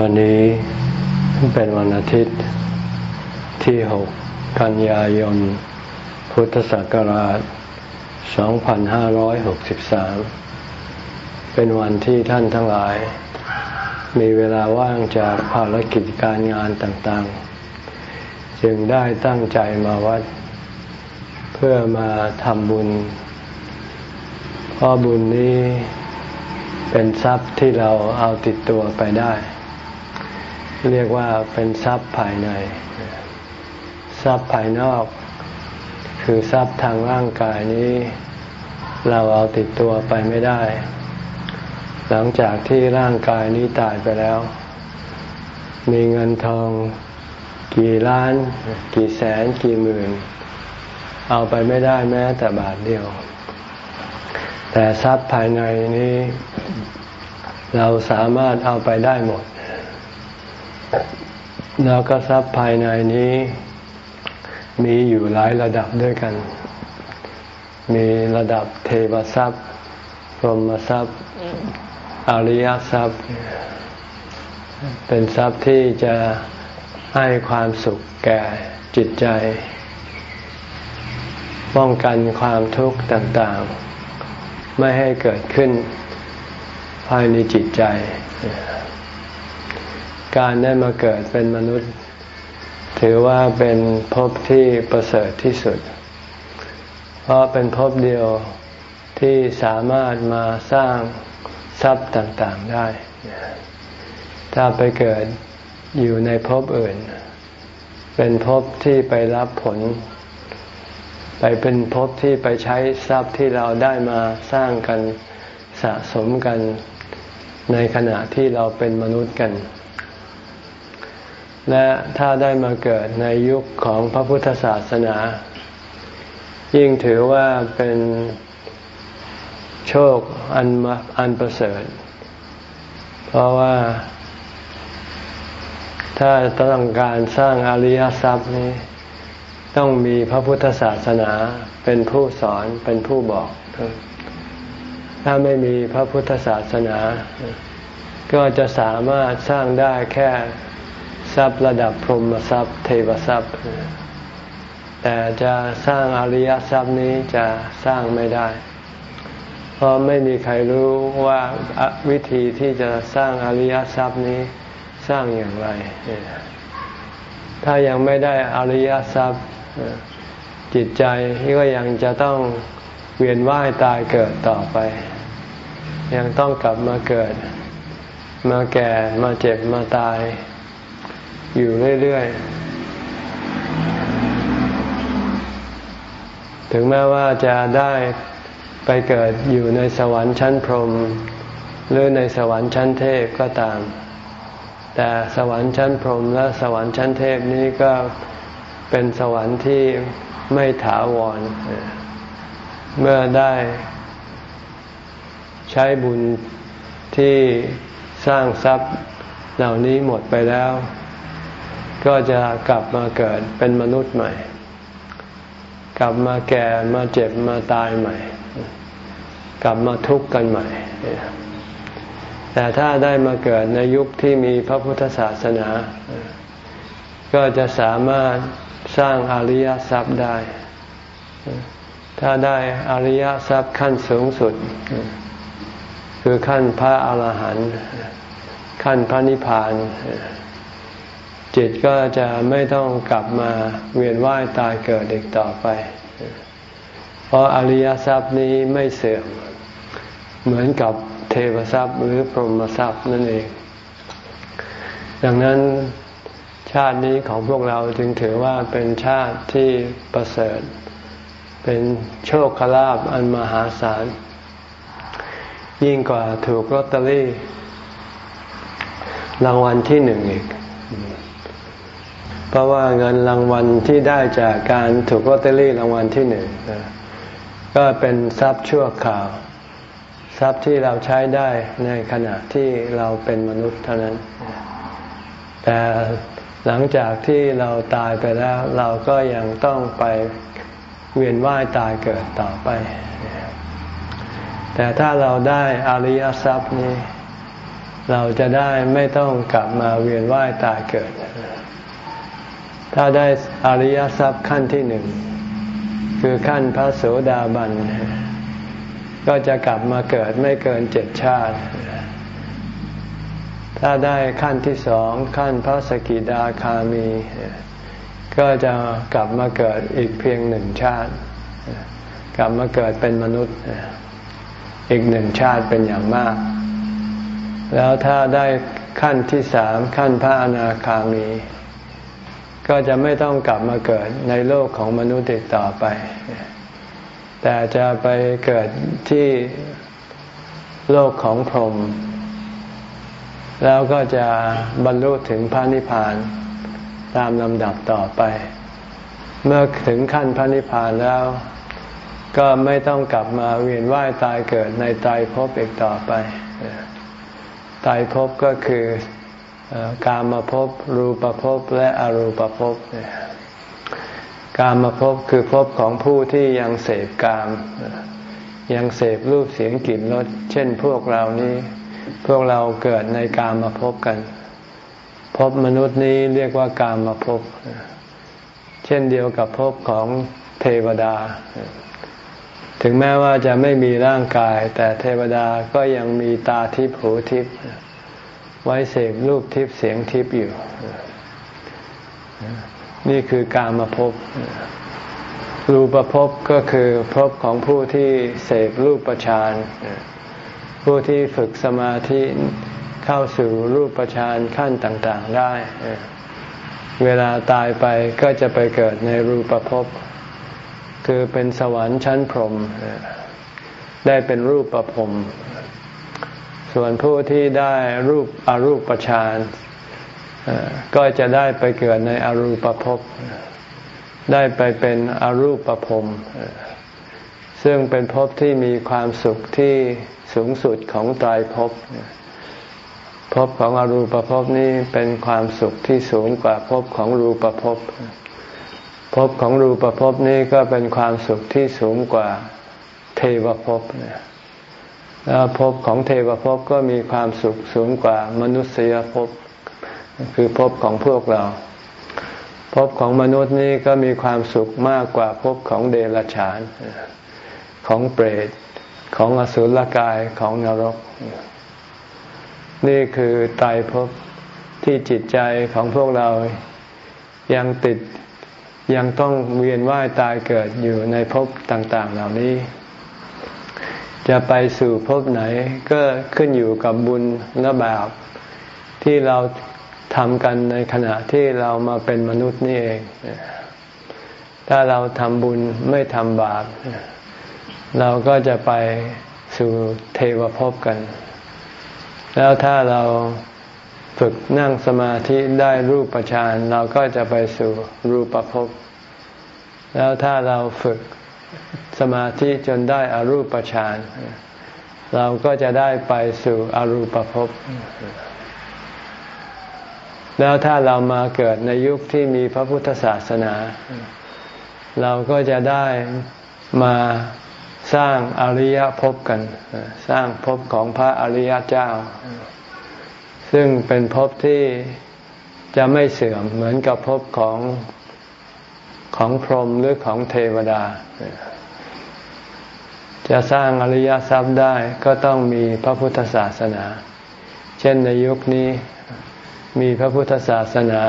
วันนี้เป็นวันอาทิตย์ที่ 6 กันยายน พุทธศักราช 2563 เป็นวันที่ท่านทั้งหลาย มีเวลาว่างจากภารกิจการงานต่างๆ จึงได้ตั้งใจมาวัด เพื่อมาทำบุญเพราะบุญนี้เป็นทรัพย์ที่เราเอาติดตัวไปได้ เรียกว่าเป็นทรัพย์ภายใน ทรัพย์ภายนอก คือทรัพย์ทางร่างกายนี้ เราเอาติดตัวไปไม่ได้ หลังจากที่ร่างกายนี้ตายไปแล้ว มีเงินทองกี่ล้าน กี่แสนกี่หมื่น เอาไปไม่ได้แม้แต่บาทเดียว แต่ทรัพย์ภายในนี้ เราสามารถเอาไปได้หมด แล้วก็ทรัพย์ภายในนี้ มีอยู่หลายระดับด้วยกัน มีระดับเทวทรัพย์พรหมทรัพย์ อริยทรัพย์ เป็นทรัพย์ที่จะให้ความสุขแก่จิตใจ ป้องกันความทุกข์ต่างๆ ไม่ให้เกิดขึ้นภายในจิตใจ การได้มาเกิดเป็นมนุษย์ ถือว่าเป็นภพที่ประเสริฐที่สุด เพราะเป็นภพเดียวที่สามารถมาสร้างทรัพย์ต่างๆได้ ถ้าไปเกิดอยู่ในภพอื่น เป็นภพที่ไปรับผล ไปเป็นภพที่ไปใช้ทรัพย์ที่เราได้มาสร้างกันสะสมกันในขณะที่เราเป็นมนุษย์กัน และถ้าได้มาเกิดในยุคของพระพุทธศาสนา ยิ่งถือว่าเป็นโชคอันอันประเสริฐ เพราะว่า ถ้าต้องการสร้างอริยทรัพย์นี้ ต้องมีพระพุทธศาสนาเป็นผู้สอนเป็นผู้บอก ถ้าไม่มีพระพุทธศาสนา ก็จะสามารถสร้างได้แค่ ทรัพย์ระดับพรหมทรัพย์ เทวทรัพย์ แต่จะสร้างอริยทรัพย์นี้จะสร้างไม่ได้ เพราะไม่มีใครรู้ว่าวิธีที่จะสร้างอริยทรัพย์นี้สร้างอย่างไร ถ้ายังไม่ได้อริยทรัพย์จิตใจก็ยังจะต้องเวียนว่ายตายเกิดต่อไป ยังต้องกลับมาเกิด มาแก่มาเจ็บมาตาย อยู่เรื่อยๆ ถึงแม้ว่าจะได้ไปเกิดอยู่ในสวรรค์ชั้นพรหมหรือในสวรรค์ชั้นเทพก็ตาม แต่สวรรค์ชั้นพรหมและสวรรค์ชั้นเทพนี้ก็เป็นสวรรค์ที่ไม่ถาวร เมื่อได้ใช้บุญที่สร้างทรัพย์เหล่านี้หมดไปแล้ว ก็จะกลับมาเกิดเป็นมนุษย์ใหม่ กลับมาแก่มาเจ็บมาตายใหม่ กลับมาทุกข์กันใหม่ แต่ถ้าได้มาเกิดในยุคที่มีพระพุทธศาสนา ก็จะสามารถสร้างอริยทรัพย์ได้ ถ้าได้อริยทรัพย์ขั้นสูงสุด คือขั้นพระอาหารหันต์ขั้นพระนิพพาน จิตก็จะไม่ต้องกลับมาเวียนว่ายตายเกิดอีกต่อไป เพราะอริยทรัพย์นี้ไม่เสื่อม เหมือนกับเทวทรัพย์หรือพรหมทรัพย์นั่นเอง ดังนั้นชาตินี้ของพวกเราจึงถือว่าเป็นชาติที่ประเสริฐ เป็นโชคลาภอันมหาศาล ยิ่งกว่าถูกลอตเตอรี่ รางวัลที่หนึ่งอีก เพราะว่าเงินรางวัลที่ได้จากการถูกลอตเตอรี่รางวัลที่หนึ่งก็เป็นทรัพย์ชั่วคราว ทรัพย์ที่เราใช้ได้ในขณะที่เราเป็นมนุษย์เท่านั้น แต่หลังจากที่เราตายไปแล้ว เราก็ยังต้องไปเวียนว่ายตายเกิดต่อไป แต่ถ้าเราได้อริยทรัพย์นี้ เราจะได้ไม่ต้องกลับมาเวียนว่ายตายเกิด ถ้าได้อริยทรัพย์ขั้นที่หนึ่ง คือขั้นพระโสดาบัน ก็จะกลับมาเกิดไม่เกินเจ็ดชาติ ถ้าได้ขั้นที่สองขั้นพระสกิดาคามี ก็จะกลับมาเกิดอีกเพียงหนึ่งชาติ กลับมาเกิดเป็นมนุษย์ อีกหนึ่งชาติเป็นอย่างมาก แล้วถ้าได้ขั้นที่สามขั้นพระอนาคามี ก็จะไม่ต้องกลับมาเกิดในโลกของมนุษย์อีกต่อไป แต่จะไปเกิดที่โลกของพรหมแล้วก็จะบรรลุถึงพระนิพพานตามลำดับต่อไป เมื่อถึงขั้นพระนิพพานแล้ว ก็ไม่ต้องกลับมาเวียนว่ายตายเกิดในตายภพอีกต่อไปตายภพก็คือ กามภพรูปภพและอรูปภพกามภพคือภพของผู้ที่ยังเสพกาม ยังเสพรูปเสียงกลิ่นรสเช่นพวกเรานี้ พวกเราเกิดในกามภพกันภพมนุษย์นี้เรียกว่ากามภพเช่นเดียวกับภพของเทวดา ถึงแม้ว่าจะไม่มีร่างกาย แต่เทวดาก็ยังมีตาทิพย์หูทิพย์ ไว้เสพรูปทิพย์เสียงทิพย์อยู่ นี่คือการมาพบรูปภพก็คือภพของผู้ที่เสพรูปฌานผู้ที่ฝึกสมาธิเข้าสู่รูปฌานขั้นต่าง ๆได้ เวลาตายไปก็จะไปเกิดในรูปภพคือเป็นสวรรค์ชั้นพรหมได้เป็นรูปประพรม ส่วนผู้ที่ได้รูปอรูปฌานก็จะได้ไปเกิดในอรูปภพ ได้ไปเป็นอรูปประพซึ่งเป็นภพที่มีความสุขที่สูงสุดของตายภพภพของอรูปภพนี้เป็นความสุขที่สูงกว่าภพของรูปภพภพของรูปภพนี้ก็เป็นความสุขที่สูงกว่าเทวภพ แล้วภพของเทวภพก็มีความสุขสูงกว่ามนุษยภพคือภพของพวกเราภพของมนุษย์นี้ก็มีความสุขมากกว่าภพของเดรัจฉาน ของเปรตของอสุรกายของนรก นี่คือตายภพที่จิตใจของพวกเรายังติดยังต้องเวียนว่ายตายเกิดอยู่ในภพต่าง ๆ เหล่านี้ จะไปสู่ภพไหนก็ขึ้นอยู่กับบุญและบาปที่เราทำกันในขณะที่เรามาเป็นมนุษย์นี่เอง ถ้าเราทำบุญไม่ทำบาป เราก็จะไปสู่เทวภพกัน แล้วถ้าเราฝึกนั่งสมาธิได้รูปฌานเราก็จะไปสู่รูปภพ แล้วถ้าเราฝึก สมาธิจนได้อารูปฌานเราก็จะได้ไปสู่อรูปภพ แล้วถ้าเรามาเกิดในยุคที่มีพระพุทธศาสนา เราก็จะได้มาสร้างอริยภพกัน สร้างภพของพระอริยเจ้า ซึ่งเป็นภพที่จะไม่เสื่อมเหมือนกับภพของของพรหมหรือของเทวดา จะสร้างอริยทรัพย์ได้ก็ต้องมีพระพุทธศาสนา เช่นในยุคนี้มีพระพุทธศาสนา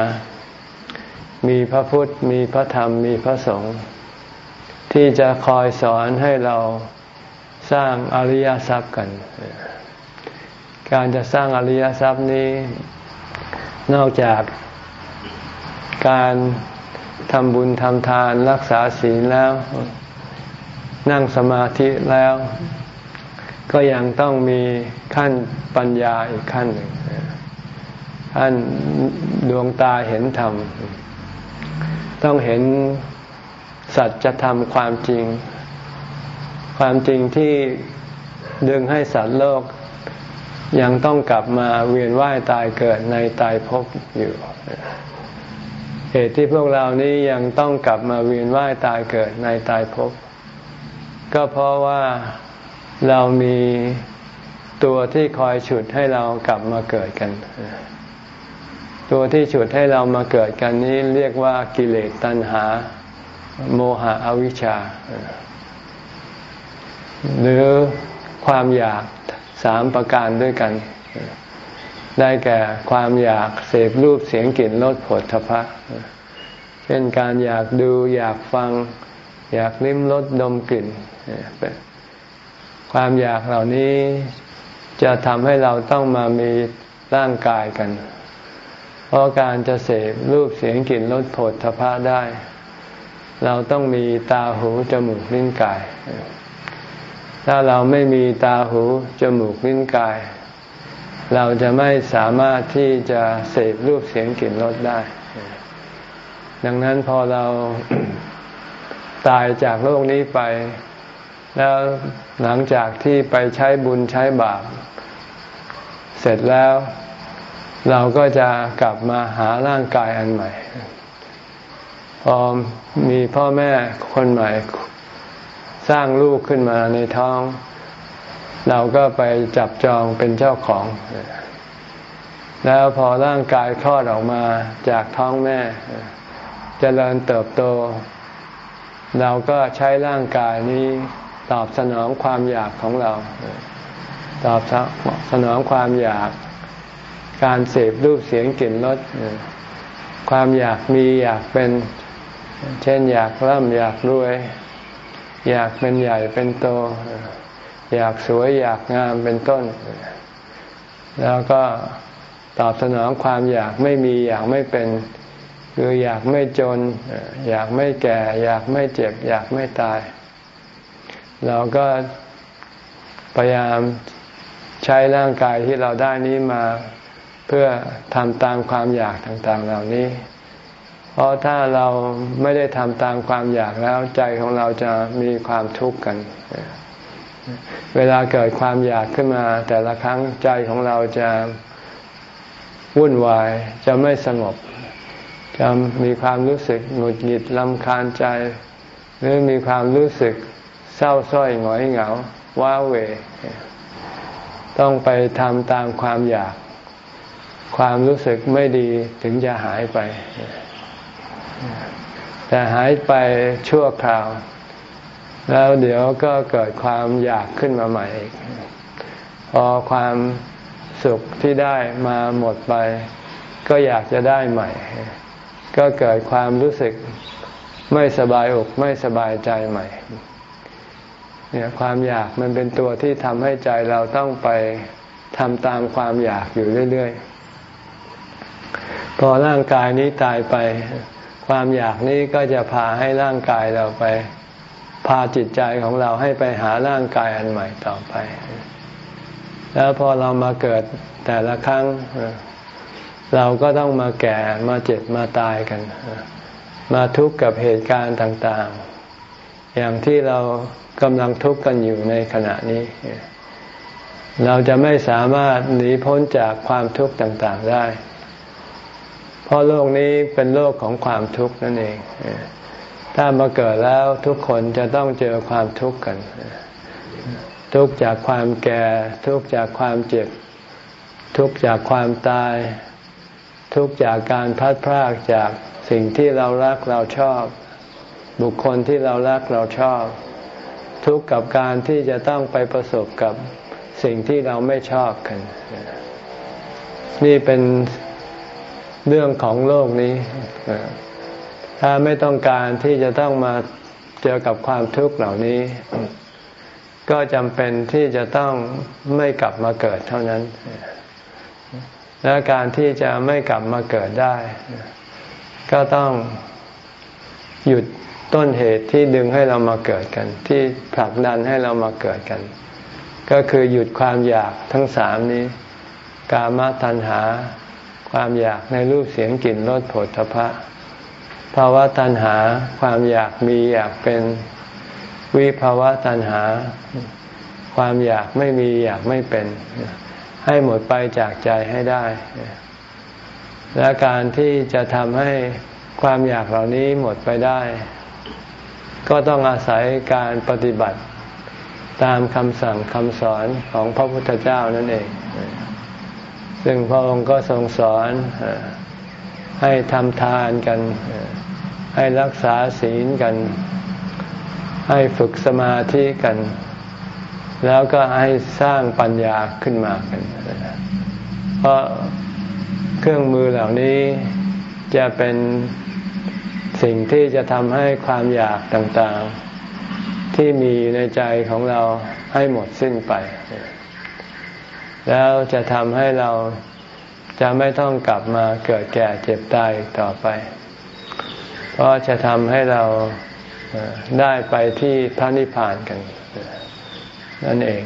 มีพระพุทธ มีพระธรรม มีพระสงฆ์ที่จะคอยสอนให้เราสร้างอริยทรัพย์กัน การจะสร้างอริยทรัพย์นี้ นอกจากการทำบุญทำทานรักษาศีลแล้ว นั่งสมาธิแล้ว ก็ยังต้องมีขั้นปัญญาอีกขั้นหนึ่งขั้นดวงตาเห็นธรรม ต้องเห็นสัจธรรมความจริง ความจริงที่ดึงให้สัตว์โลก ยังต้องกลับมาเวียนว่ายตายเกิดในตายภพอยู่เหตุที่พวกเรานี้ยังต้องกลับมาเวียนว่ายตายเกิดในตายภพ ก็เพราะว่าเรามีตัวที่คอยฉุดให้เรากลับมาเกิดกัน ตัวที่ฉุดให้เรามาเกิดกันนี้เรียกว่ากิเลสตัณหา โมหะอวิชชา หรือความอยากสามประการด้วยกัน ได้แก่ความอยากเสพรูปเสียงกลิ่นรสผลทพะเช่นการอยากดูอยากฟัง อยากลิ้มรสดมกลิ่น ความอยากเหล่านี้จะทำให้เราต้องมามีร่างกายกัน เพราะการจะเสพรูปเสียงกลิ่นรสผลทพะได้ เราต้องมีตาหูจมูกลิ้นกาย ถ้าเราไม่มีตาหูจมูกลิ้นกาย เราจะไม่สามารถที่จะเสพรูปเสียงกลิ่นรสได้ ดังนั้นพอเรา ตายจากโลกนี้ไป แล้วหลังจากที่ไปใช้บุญใช้บาป เสร็จแล้ว เราก็จะกลับมาหาร่างกายอันใหม่ พอมีพ่อแม่คนใหม่ สร้างลูกขึ้นมาในท้อง เราก็ไปจับจองเป็นเจ้าของ แล้วพอร่างกายคลอดออกมาจากท้องแม่จเจริญเติบโต เราก็ใช้ร่างกายนี้ตอบสนองความอยากของเรา ตอบสนองความอยาก การเสพรูปเสียงกลิ่นรสความอยากมีอยากเป็น เช่นอยากร่ำอยากรวย อยากเป็นใหญ่เป็นโต อยากสวยอยากงามเป็นต้น แล้วก็ตอบสนองความอยากไม่มีอยากไม่เป็น คืออยากไม่จน อยากไม่แก่ อยากไม่เจ็บ อยากไม่ตาย เราก็พยายามใช้ร่างกายที่เราได้นี้มาเพื่อทำตามความอยากต่าง ๆ เหล่านี้ เพราะถ้าเราไม่ได้ทำตามความอยากแล้วใจของเราจะมีความทุกข์กัน เวลาเกิดความอยากขึ้นมา แต่ละครั้งใจของเราจะวุ่นวายจะไม่สงบ จะมีความรู้สึกหงุดหงิดลำคาญใจ หรือมีความรู้สึกเศร้าส้อยหงอยเหงา ว้าเหวต้องไปทำตามความอยาก ความรู้สึกไม่ดีถึงจะหายไป แต่หายไปชั่วคราว แล้วเดี๋ยวก็เกิดความอยากขึ้นมาใหม่อีกพอความสุขที่ได้มาหมดไป ก็อยากจะได้ใหม่ ก็เกิดความรู้สึกไม่สบายอกไม่สบายใจใหม่เนี่ยความอยากมันเป็นตัวที่ทำให้ใจเราต้องไปทำตามความอยากอยู่เรื่อยๆ พอร่างกายนี้ตายไป ความอยากนี้ก็จะพาให้ร่างกายเราไป พาจิตใจของเราให้ไปหาร่างกายอันใหม่ต่อไป แล้วพอเรามาเกิดแต่ละครั้ง เราก็ต้องมาแก่มาเจ็บมาตายกัน มาทุกข์กับเหตุการณ์ต่างๆ อย่างที่เรากำลังทุกข์กันอยู่ในขณะนี้ เราจะไม่สามารถหนีพ้นจากความทุกข์ต่างๆได้ เพราะโลกนี้เป็นโลกของความทุกข์นั่นเอง ถ้ามาเกิดแล้วทุกคนจะต้องเจอความทุกข์กัน ทุกข์จากความแก่ ทุกข์จากความเจ็บ ทุกข์จากความตาย ทุกข์จากการพัดพรากจากสิ่งที่เรารักเราชอบ บุคคลที่เรารักเราชอบ ทุกข์กับการที่จะต้องไปประสบกับสิ่งที่เราไม่ชอบกัน นี่เป็นเรื่องของโลกนี้ ถ้าไม่ต้องการที่จะต้องมาเจอกับความทุกข์เหล่านี้ ก็จำเป็นที่จะต้องไม่กลับมาเกิดเท่านั้น และการที่จะไม่กลับมาเกิดได้ ก็ต้องหยุดต้นเหตุที่ดึงให้เรามาเกิดกัน ที่ผลักดันให้เรามาเกิดกัน ก็คือหยุดความอยากทั้งสามนี้ กามตัณหา ความอยากในรูปเสียงกลิ่นรสผลทพะภาวะตัณหา ความอยากมีอยากเป็นวิภาวะตัณหา ความอยากไม่มีอยากไม่เป็น ให้หมดไปจากใจให้ได้ และการที่จะทำให้ความอยากเหล่านี้หมดไปได้ ก็ต้องอาศัยการปฏิบัติตามคำสั่งคำสอนของพระพุทธเจ้านั่นเอง ซึ่งพระองค์ก็ทรงสอนให้ทำทานกัน ให้รักษาศีลกัน ให้ฝึกสมาธิกัน แล้วก็ให้สร้างปัญญาขึ้นมากัน เพราะเครื่องมือเหล่านี้จะเป็นสิ่งที่จะทำให้ความอยากต่างๆ ที่มีในใจของเราให้หมดสิ้นไป แล้วจะทำให้เราจะไม่ต้องกลับมาเกิดแก่เจ็บตายต่อไป เพราะจะทำให้เราได้ไปที่พระนิพพานกัน นั่นเอง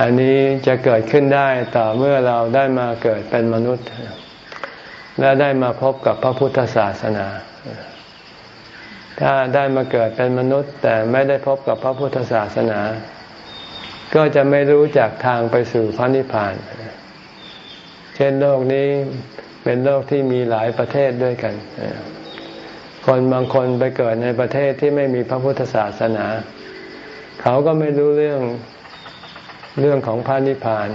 อันนี้จะเกิดขึ้นได้ต่อเมื่อเราได้มาเกิดเป็นมนุษย์ และได้มาพบกับพระพุทธศาสนา ถ้าได้มาเกิดเป็นมนุษย์ แต่ไม่ได้พบกับพระพุทธศาสนา ก็จะไม่รู้จักทางไปสู่พระนิพพาน เช่นโลกนี้เป็นโลกที่มีหลายประเทศด้วยกัน คนบางคนไปเกิดในประเทศที่ไม่มีพระพุทธศาสนา เขาก็ไม่รู้เรื่องเรื่องของพระนิพพาน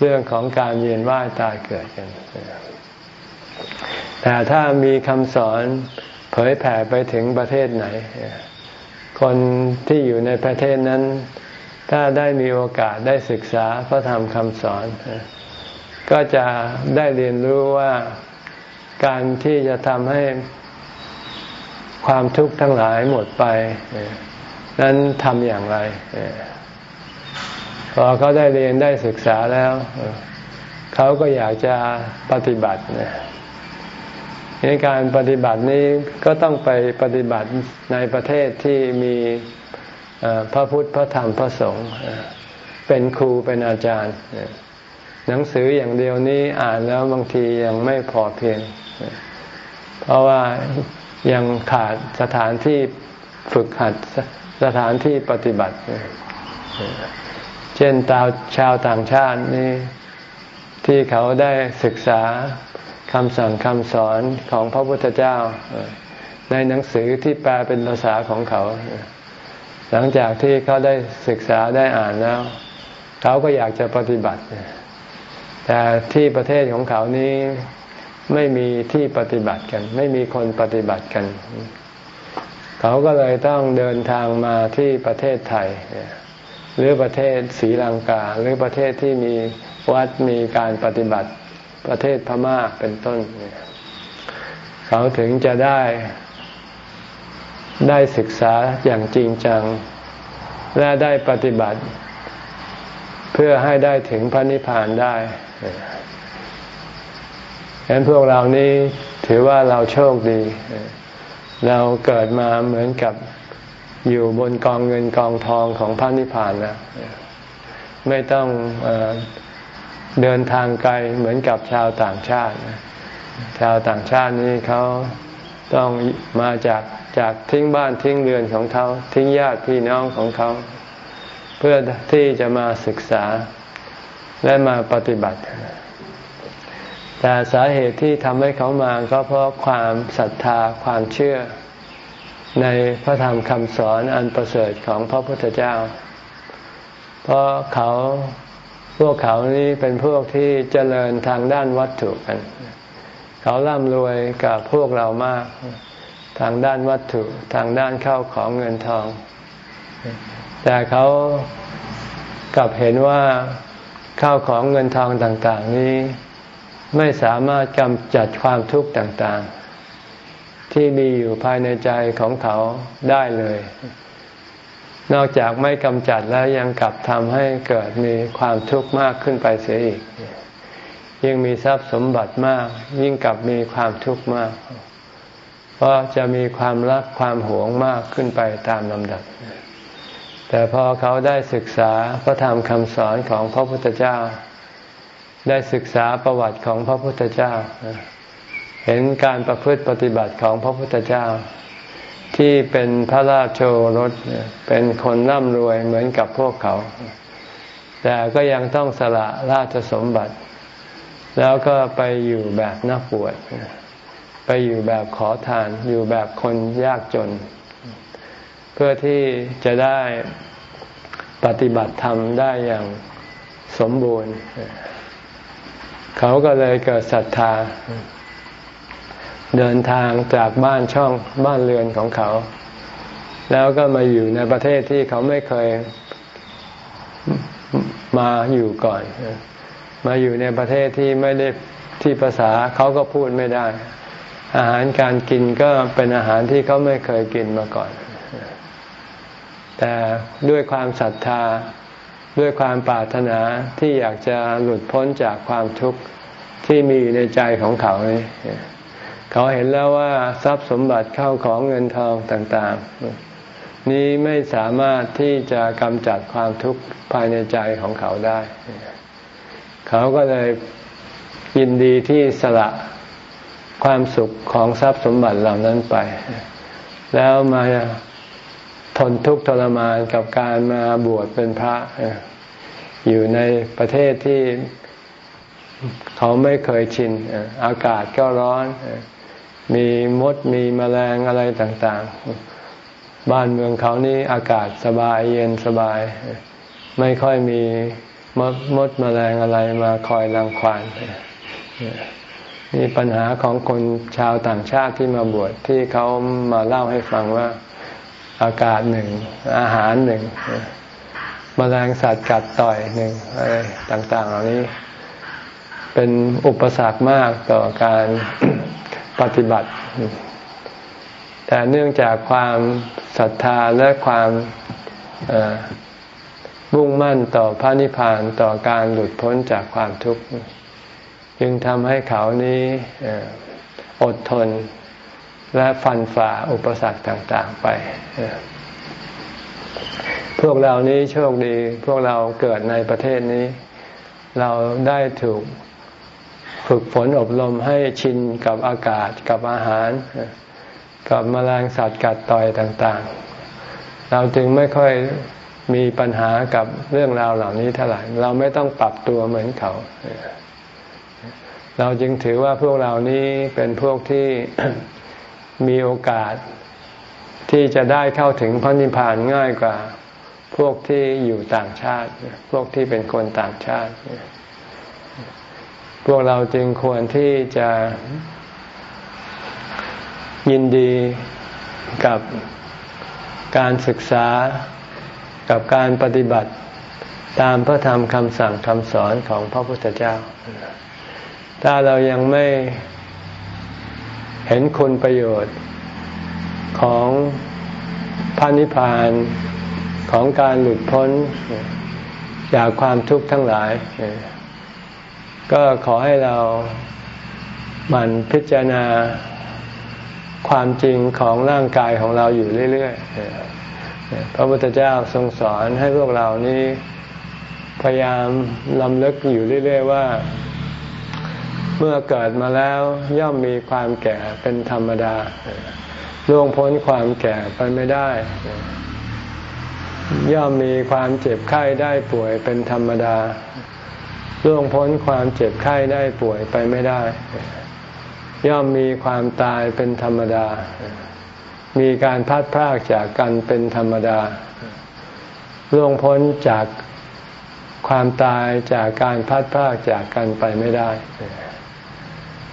เรื่องของการเวียนว่ายตายเกิดกัน แต่ถ้ามีคำสอนเผยแผ่ไปถึงประเทศไหน คนที่อยู่ในประเทศนั้น ถ้าได้มีโอกาสได้ศึกษาพระธรรมคำสอน ก็จะได้เรียนรู้ว่าการที่จะทำให้ความทุกข์ทั้งหลายหมดไป นั้นทำอย่างไร พอเขาได้เรียนได้ศึกษาแล้ว เขาก็อยากจะปฏิบัติในการปฏิบัตินี้ก็ต้องไปปฏิบัติในประเทศที่มีพระพุทธพระธรรมพระสงฆ์เป็นครูเป็นอาจารย์ หนังสืออย่างเดียวนี้อ่านแล้วบางทียังไม่พอเพียง เพราะว่ายังขาดสถานที่ฝึกหัด สถานที่ปฏิบัติ เช่นตาวชาวต่างชาตินี่ที่เขาได้ศึกษาคำสั่งคำสอนของพระพุทธเจ้า ในหนังสือที่แปลเป็นภาษาของเขา หลังจากที่เขาได้ศึกษาได้อ่านแล้ว เขาก็อยากจะปฏิบัติ แต่ที่ประเทศของเขานี้ไม่มีที่ปฏิบัติกัน ไม่มีคนปฏิบัติกัน เขาก็เลยต้องเดินทางมาที่ประเทศไทย หรือประเทศศรีลังกา หรือประเทศที่มีวัดมีการปฏิบัติประเทศพม่าเป็นต้น เขาถึงจะได้ได้ศึกษาอย่างจริงจัง และได้ปฏิบัติ เพื่อให้ได้ถึงพระนิพพานได้ฉะนั้นพวกเรานี้ถือว่าเราโชคดี เราเกิดมาเหมือนกับอยู่บนกองเงินกองทองของพระนิพพานแล้วไม่ต้องเดินทางไกลเหมือนกับชาวต่างชาติ ชาวต่างชาตินี้เขาต้องมาจากจากทิ้งบ้านทิ้งเรือนของเขาทิ้งญาติพี่น้องของเขา เพื่อที่จะมาศึกษาและมาปฏิบัติ แต่สาเหตุที่ทำให้เขามาก็เพราะความศรัทธาความเชื่อ ในพระธรรมคำสอนอันประเสริฐของพระพุทธเจ้า เพราะเขาพวกเขานี้เป็นพวกที่เจริญทางด้านวัตถุกัน เขาร่ำรวยกับพวกเรามาก ทางด้านวัตถุทางด้านเข้าของเงินทอง แต่เขากลับเห็นว่าข้าวของเงินทองต่าง ๆ นี้ ไม่สามารถกำจัดความทุกข์ต่างๆ ที่มีอยู่ภายในใจของเขาได้เลย นอกจากไม่กำจัดแล้วยังกลับทำให้เกิดมีความทุกข์มากขึ้นไปเสียอีก ยิ่งมีทรัพย์สมบัติมาก ยิ่งกลับมีความทุกข์มาก เพราะจะมีความรักความหวงมากขึ้นไปตามลำดับ แต่พอเขาได้ศึกษาพระธรรมคำสอนของพระพุทธเจ้า ได้ศึกษาประวัติของพระพุทธเจ้า เห็นการประพฤติปฏิบัติของพระพุทธเจ้า ที่เป็นพระราชโชรสเป็นคนร่ำรวยเหมือนกับพวกเขา แต่ก็ยังต้องสละราชสมบัติ แล้วก็ไปอยู่แบบนักบวชไปอยู่แบบขอทานอยู่แบบคนยากจน เพื่อที่จะได้ปฏิบัติธรรมได้อย่างสมบูรณ์ เขาก็เลยเกิดศรัทธา เดินทางจากบ้านช่องบ้านเรือนของเขา แล้วก็มาอยู่ในประเทศที่เขาไม่เคยมาอยู่ก่อน มาอยู่ในประเทศที่ไม่ได้ที่ภาษาเขาก็พูดไม่ได้ อาหารการกินก็เป็นอาหารที่เขาไม่เคยกินมาก่อน แต่ด้วยความศรัทธา ด้วยความปรารถนาที่อยากจะหลุดพ้นจากความทุกข์ที่มีอยู่ในใจของเขาเขาเห็นแล้วว่าทรัพย์สมบัติเข้าของเงินทองต่าง ๆ นี้ไม่สามารถที่จะกำจัดความทุกข์ภายในใจของเขาได้ เขาก็เลยยินดีที่สละความสุขของทรัพย์สมบัติเหล่านั้นไป แล้วมา ทนทุกข์ทรมานกับการมาบวชเป็นพระ อยู่ในประเทศที่เขาไม่เคยชิน อากาศก็ร้อน มีมดมีแมลงอะไรต่างๆ บ้านเมืองเขานี่อากาศสบายเย็นสบาย ไม่ค่อยมีมดมดแมลงอะไรมาคอยรังควานนี่ปัญหาของคนชาวต่างชาติที่มาบวชที่เขามาเล่าให้ฟังว่า อากาศหนึ่ง อาหารหนึ่งมแมลงสัตว์กัดต่อยหนึ่งอะไรต่าง ๆ เหล่านี้ เป็นอุปสรรคมากต่อการปฏิบัติ แต่เนื่องจากความศรัทธาและความมุ่งมั่นต่อพระนิพพานต่อการหลุดพ้นจากความทุกข์ จึงทำให้เขานี้อดทน และฟันฝ่าอุปสรรคต่างๆไป พวกเรานี้โชคดี พวกเราเกิดในประเทศนี้ เราได้ถูกฝึกฝนอบรมให้ชินกับอากาศกับอาหาร กับมแมลงสัตว์กัดต่อยต่างๆ เราจึงไม่ค่อยมีปัญหากับเรื่องราวเหล่านี้เท่าไหร่เราไม่ต้องปรับตัวเหมือนเขา เราจึงถือว่าพวกเรานี้เป็นพวกที่ มีโอกาสที่จะได้เข้าถึงพระนิพพานง่ายกว่า พวกที่อยู่ต่างชาติ พวกที่เป็นคนต่างชาติ พวกเราจึงควรที่จะยินดีกับการศึกษากับการปฏิบัติตามพระธรรมคำสั่งคำสอนของพระพุทธเจ้า ถ้าเรายังไม่ เห็นคุณประโยชน์ของพระนิพพานของการหลุดพ้นจากความทุกข์ทั้งหลาย ก็ขอให้เราหมั่นพิจารณาความจริงของร่างกายของเราอยู่เรื่อยๆ พระพุทธเจ้าทรงสอนให้พวกเรานี้พยายามลำลึกอยู่เรื่อย ๆ ว่า เมื่อเกิดมาแล้วย่อมมีความแก่เป็นธรรมดาล่วงพ้นความแก่ไปไม่ได้ ย่อมมีความเจ็บไข้ได้ป่วยเป็นธรรมดาล่วงพ้นความเจ็บไข้ได้ป่วยไปไม่ได้ ย่อมมีความตายเป็นธรรมดา มีการพัดพรากจากกันเป็นธรรมดาล่วงพ้นจากความตายจากการพัดพรากจากกันไปไม่ได้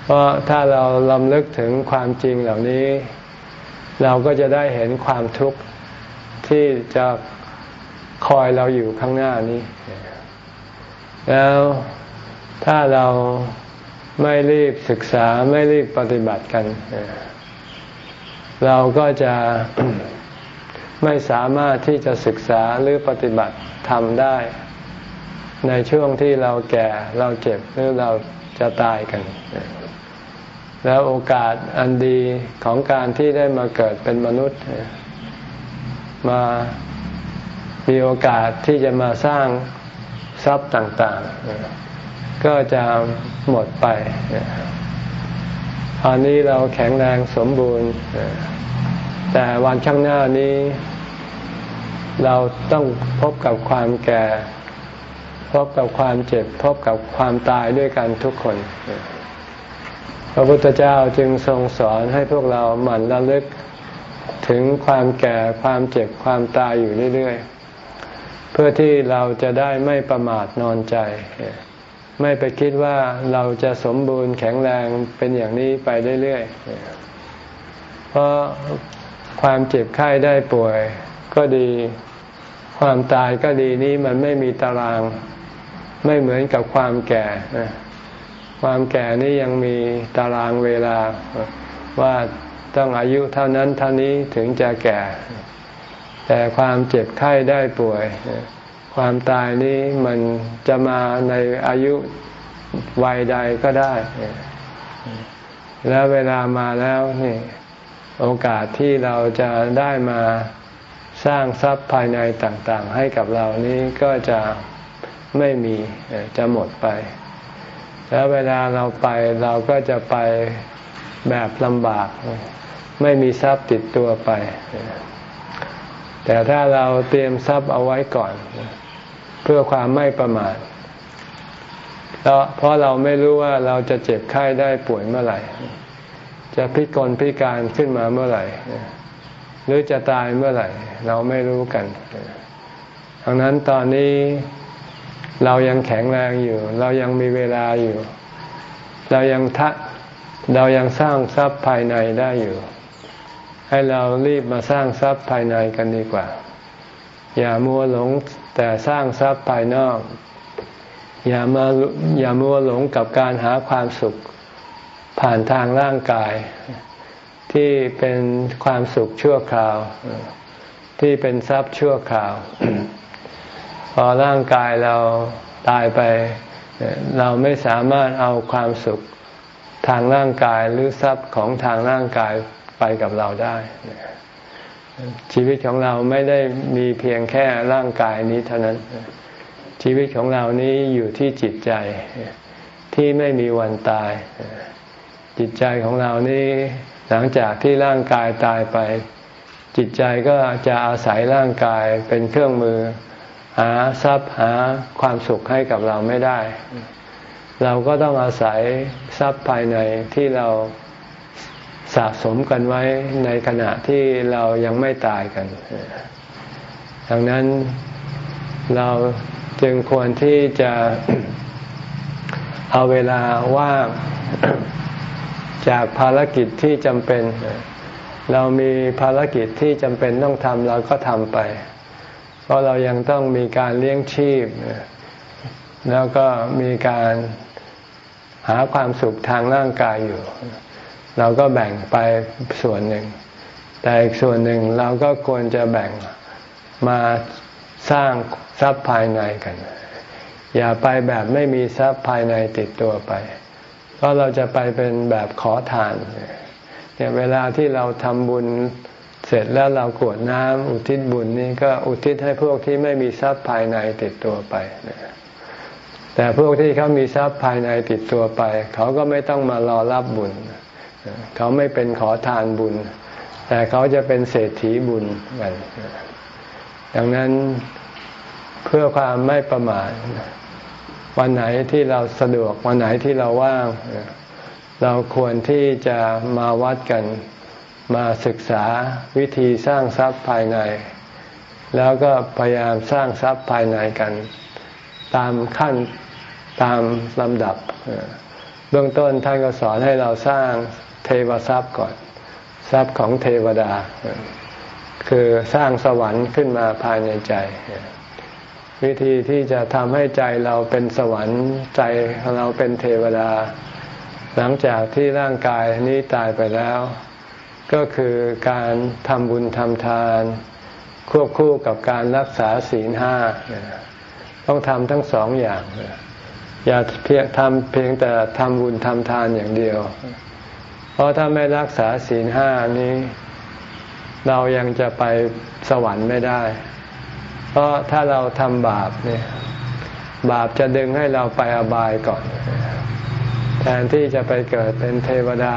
เพราะถ้าเราลำลึกถึงความจริงเหล่านี้ เราก็จะได้เห็นความทุกข์ที่จะคอยเราอยู่ข้างหน้านี้ แล้วถ้าเราไม่รีบศึกษาไม่รีบปฏิบัติกัน เราก็จะไม่สามารถที่จะศึกษาหรือปฏิบัติทำได้ ในช่วงที่เราแก่เราเจ็บหรือเราจะตายกัน แล้วโอกาสอันดีของการที่ได้มาเกิดเป็นมนุษย์ มามีโอกาสที่จะมาสร้างทรัพย์ต่างๆ ก็จะหมดไปตอนนี้เราแข็งแรงสมบูรณ์ แต่วันข้างหน้านี้ เราต้องพบกับความแก่ พบกับความเจ็บ พบกับความตายด้วยกันทุกคน พระพุทธเจ้าจึงทรงสอนให้พวกเราหมั่นระลึกถึงความแก่ความเจ็บความตายอยู่เรื่อยๆ เพื่อที่เราจะได้ไม่ประมาทนอนใจ ไม่ไปคิดว่าเราจะสมบูรณ์แข็งแรงเป็นอย่างนี้ไปเรื่อยๆ เพราะความเจ็บไข้ได้ป่วยก็ดีความตายก็ดีนี้มันไม่มีตาราง ไม่เหมือนกับความแก่ ความแก่นี้ยังมีตารางเวลา ว่าต้องอายุเท่านั้นเท่านี้ถึงจะแก่ แต่ความเจ็บไข้ได้ป่วย ความตายนี้มันจะมาในอายุวัยใดก็ได้ แล้วเวลามาแล้วนี่โอกาสที่เราจะได้มาสร้างทรัพย์ภายในต่างๆ ให้กับเรานี้ก็จะไม่มีจะหมดไป แล้วเวลาเราไปเราก็จะไปแบบลำบาก ไม่มีทรัพย์ติดตัวไป แต่ถ้าเราเตรียมทรัพย์เอาไว้ก่อน เพื่อความไม่ประมาทเพราะเราไม่รู้ว่าเราจะเจ็บไข้ได้ป่วยเมื่อไหร่ จะพิกลพิการขึ้นมาเมื่อไหร่ หรือจะตายเมื่อไหร่ เราไม่รู้กันดังนั้นตอนนี้ เรายังแข็งแรงอยู่ เรายังมีเวลาอยู่ เรายังทัเรายังสร้างทรัพย์ภายในได้อยู่ ให้เรารีบมาสร้างทรัพย์ภายในกันดีกว่า อย่ามัวหลงแต่สร้างทรัพย์ภายนอก อย่ามาอย่ามัวหลงกับการหาความสุขผ่านทางร่างกาย ที่เป็นความสุขชั่วคราว ที่เป็นทรัพย์ชั่วคราว พอร่างกายเราตายไป เราไม่สามารถเอาความสุขทางร่างกายหรือทรัพย์ของทางร่างกายไปกับเราได้ ชีวิตของเราไม่ได้มีเพียงแค่ร่างกายนี้เท่านั้น ชีวิตของเรานี้อยู่ที่จิตใจที่ไม่มีวันตาย จิตใจของเรานี้หลังจากที่ร่างกายตายไป จิตใจก็จะอาศัยร่างกายเป็นเครื่องมือ หาทรัพย์หาความสุขให้กับเราไม่ได้ เราก็ต้องอาศัยทรัพย์ภายในที่เราสะสมกันไว้ในขณะที่เรายังไม่ตายกัน ดังนั้นเราจึงควรที่จะเอาเวลาว่างจากภารกิจที่จำเป็น เรามีภารกิจที่จำเป็นต้องทำเราก็ทำไป เพราะเรายังต้องมีการเลี้ยงชีพ แล้วก็มีการหาความสุขทางร่างกายอยู่ เราก็แบ่งไปส่วนหนึ่ง แต่อีกส่วนหนึ่งเราก็ควรจะแบ่งมาสร้างทรัพย์ภายในกัน อย่าไปแบบไม่มีทรัพย์ภายในติดตัวไป เพราะเราจะไปเป็นแบบขอทานเนี่ยเวลาที่เราทำบุญ เสร็จแล้วเรากวดน้ำอุทิศบุญนี่ก็อุทิศให้พวกที่ไม่มีทรัพย์ภายในติดตัวไป แต่พวกที่เขามีทรัพย์ภายในติดตัวไป เขาก็ไม่ต้องมารอรับบุญ เขาไม่เป็นขอทานบุญ แต่เขาจะเป็นเศรษฐีบุญกันดังนั้นเพื่อความไม่ประมาทวันไหนที่เราสะดวกวันไหนที่เราว่าง เราควรที่จะมาวัดกัน มาศึกษาวิธีสร้างทรัพย์ภายใน แล้วก็พยายามสร้างทรัพย์ภายในกัน ตามขั้นตามลำดับ เบื้องต้นท่านก็สอนให้เราสร้างเทวทรัพย์ก่อน ทรัพย์ของเทวดา คือสร้างสวรรค์ขึ้นมาภายในใจ วิธีที่จะทำให้ใจเราเป็นสวรรค์ใจของเราเป็นเทวดา หลังจากที่ร่างกายนี้ตายไปแล้ว ก็คือการทำบุญทำทาน ควบคู่กับการรักษาศีลห้าต้องทำทั้งสองอย่าง อย่าเพียงทำเพียงแต่ทำบุญทำทานอย่างเดียว เพราะถ้าไม่รักษาศีลห้านี้ เรายังจะไปสวรรค์ไม่ได้ เพราะถ้าเราทำบาปเนี่ยบาปจะดึงให้เราไปอบายก่อน แทนที่จะไปเกิดเป็นเทวดา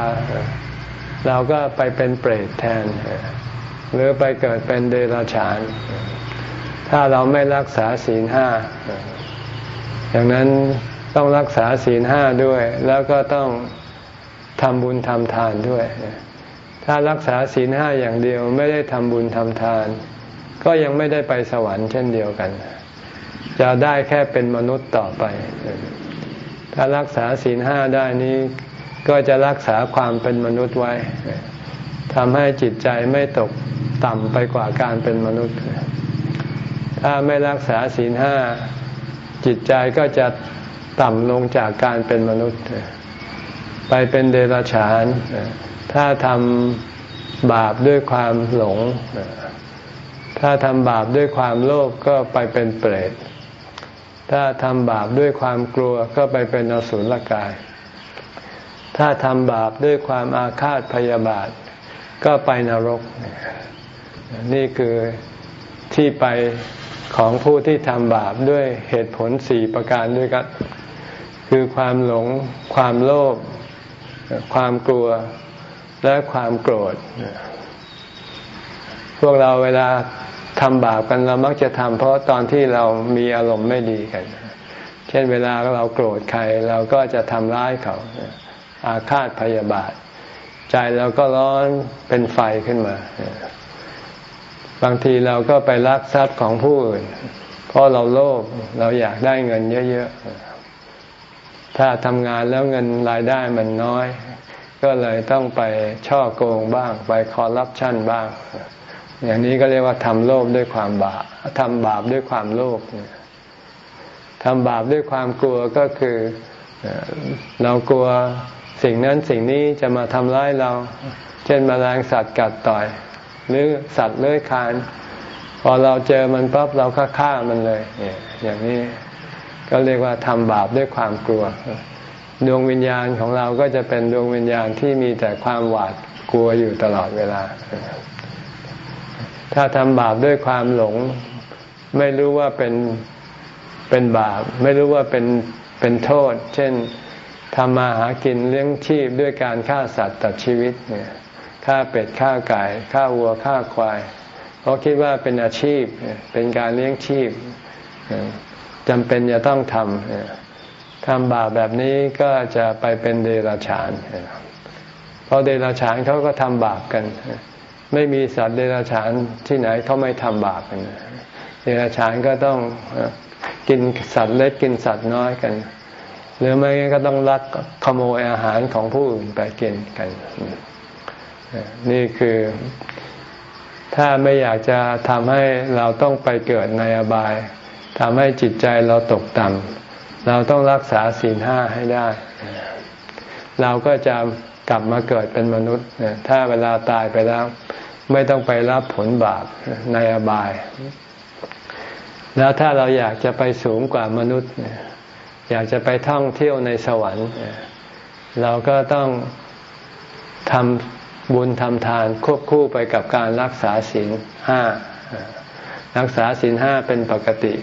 เราก็ไปเป็นเปรตแทน หรือไปเกิดเป็นเดรัจฉาน ถ้าเราไม่รักษาศีลห้าอย่างนั้นต้องรักษาศีลห้าด้วย แล้วก็ต้องทำบุญทำทานด้วย ถ้ารักษาศีลห้าอย่างเดียวไม่ได้ทำบุญทำทาน ก็ยังไม่ได้ไปสวรรค์เช่นเดียวกัน จะได้แค่เป็นมนุษย์ต่อไป ถ้ารักษาศีลห้าได้นี้ ก็จะรักษาความเป็นมนุษย์ไว้ทำให้จิตใจไม่ตกต่ำไปกว่าการเป็นมนุษย์ ถ้าไม่รักษาศีลห้าจิตใจก็จะต่ำลงจากการเป็นมนุษย์ ไปเป็นเดรัจฉาน ถ้าทำบาปด้วยความหลง ถ้าทำบาปด้วยความโลภก็ไปเป็นเปรต ถ้าทำบาปด้วยความกลัวก็ไปเป็นอสุรกาย ถ้าทำบาปด้วยความอาฆาตพยาบาท ก็ไปนรก นี่คือที่ไปของผู้ที่ทำบาปด้วยเหตุผลสี่ประการด้วยกัน คือความหลง ความโลภความกลัวและความโกรธ พวกเราเวลาทำบาปกันเรามักจะทำเพราะตอนที่เรามีอารมณ์ไม่ดีกัน เช่นเวลาเราโกรธใครเราก็จะทำร้ายเขา อาฆาตพยาบาท ใจเราก็ร้อนเป็นไฟขึ้นมา บางทีเราก็ไปลักทรัพย์ของผู้อื่น เพราะเราโลภเราอยากได้เงินเยอะๆ ถ้าทำงานแล้วเงินรายได้มันน้อย ก็เลยต้องไปช่อโกงบ้าง ไปคอร์รัปชันบ้าง อย่างนี้ก็เรียกว่าทำโลภด้วยความบาปทำบาปด้วยความโลภทำบาปด้วยความกลัวก็คือเรากลัว สิ่งนั้นสิ่งนี้จะมาทำร้ายเรา เช่นมแมลงสัตว์กัดต่อย หรือสัตว์เลื้อยคลาน พอเราเจอมันปั๊บเราก็ฆ่ามันเลย อย่างนี้ก็เรียกว่าทำบาปด้วยความกลัว ดวงวิญญาณของเราก็จะเป็นดวงวิญญาณที่มีแต่ความหวาดกลัวอยู่ตลอดเวลา ถ้าทำบาปด้วยความหลง ไม่รู้ว่าเป็นเป็นบาป ไม่รู้ว่าเป็นเป็นโทษ เช่น ทำมาหากินเลี้ยงชีพด้วยการฆ่าสัตว์ตัดชีวิตเนี่ยฆ่าเป็ดฆ่าไก่ฆ่าวัวฆ่าควาย เพราะคิดว่าเป็นอาชีพเป็นการเลี้ยงชีพจำเป็นจะต้องทำทำบาปแบบนี้ก็จะไปเป็นเดรัจฉานเพราะเดรัจฉานเขาก็ทำบาปกัน ไม่มีสัตว์เดรัจฉานที่ไหนเขาไม่ทำบาปกันเดรัจฉานก็ต้องกินสัตว์เล็กกินสัตว์น้อยกัน หรือไม่งั้นก็ต้องลักขโมยอาหารของผู้อื่นไปกินกัน นี่คือถ้าไม่อยากจะทำให้เราต้องไปเกิดในอบายทำให้จิตใจเราตกต่ำเราต้องรักษาศีลห้าให้ได้ เราก็จะกลับมาเกิดเป็นมนุษย์ ถ้าเวลาตายไปแล้ว ไม่ต้องไปรับผลบาปในอบาย แล้วถ้าเราอยากจะไปสูงกว่ามนุษย์ อยากจะไปท่องเที่ยวในสวรรค์ เราก็ต้องทำบุญทำทานควบคู่ไปกับการรักษาศีลห้ารักษาศีลห้าเป็นปกติ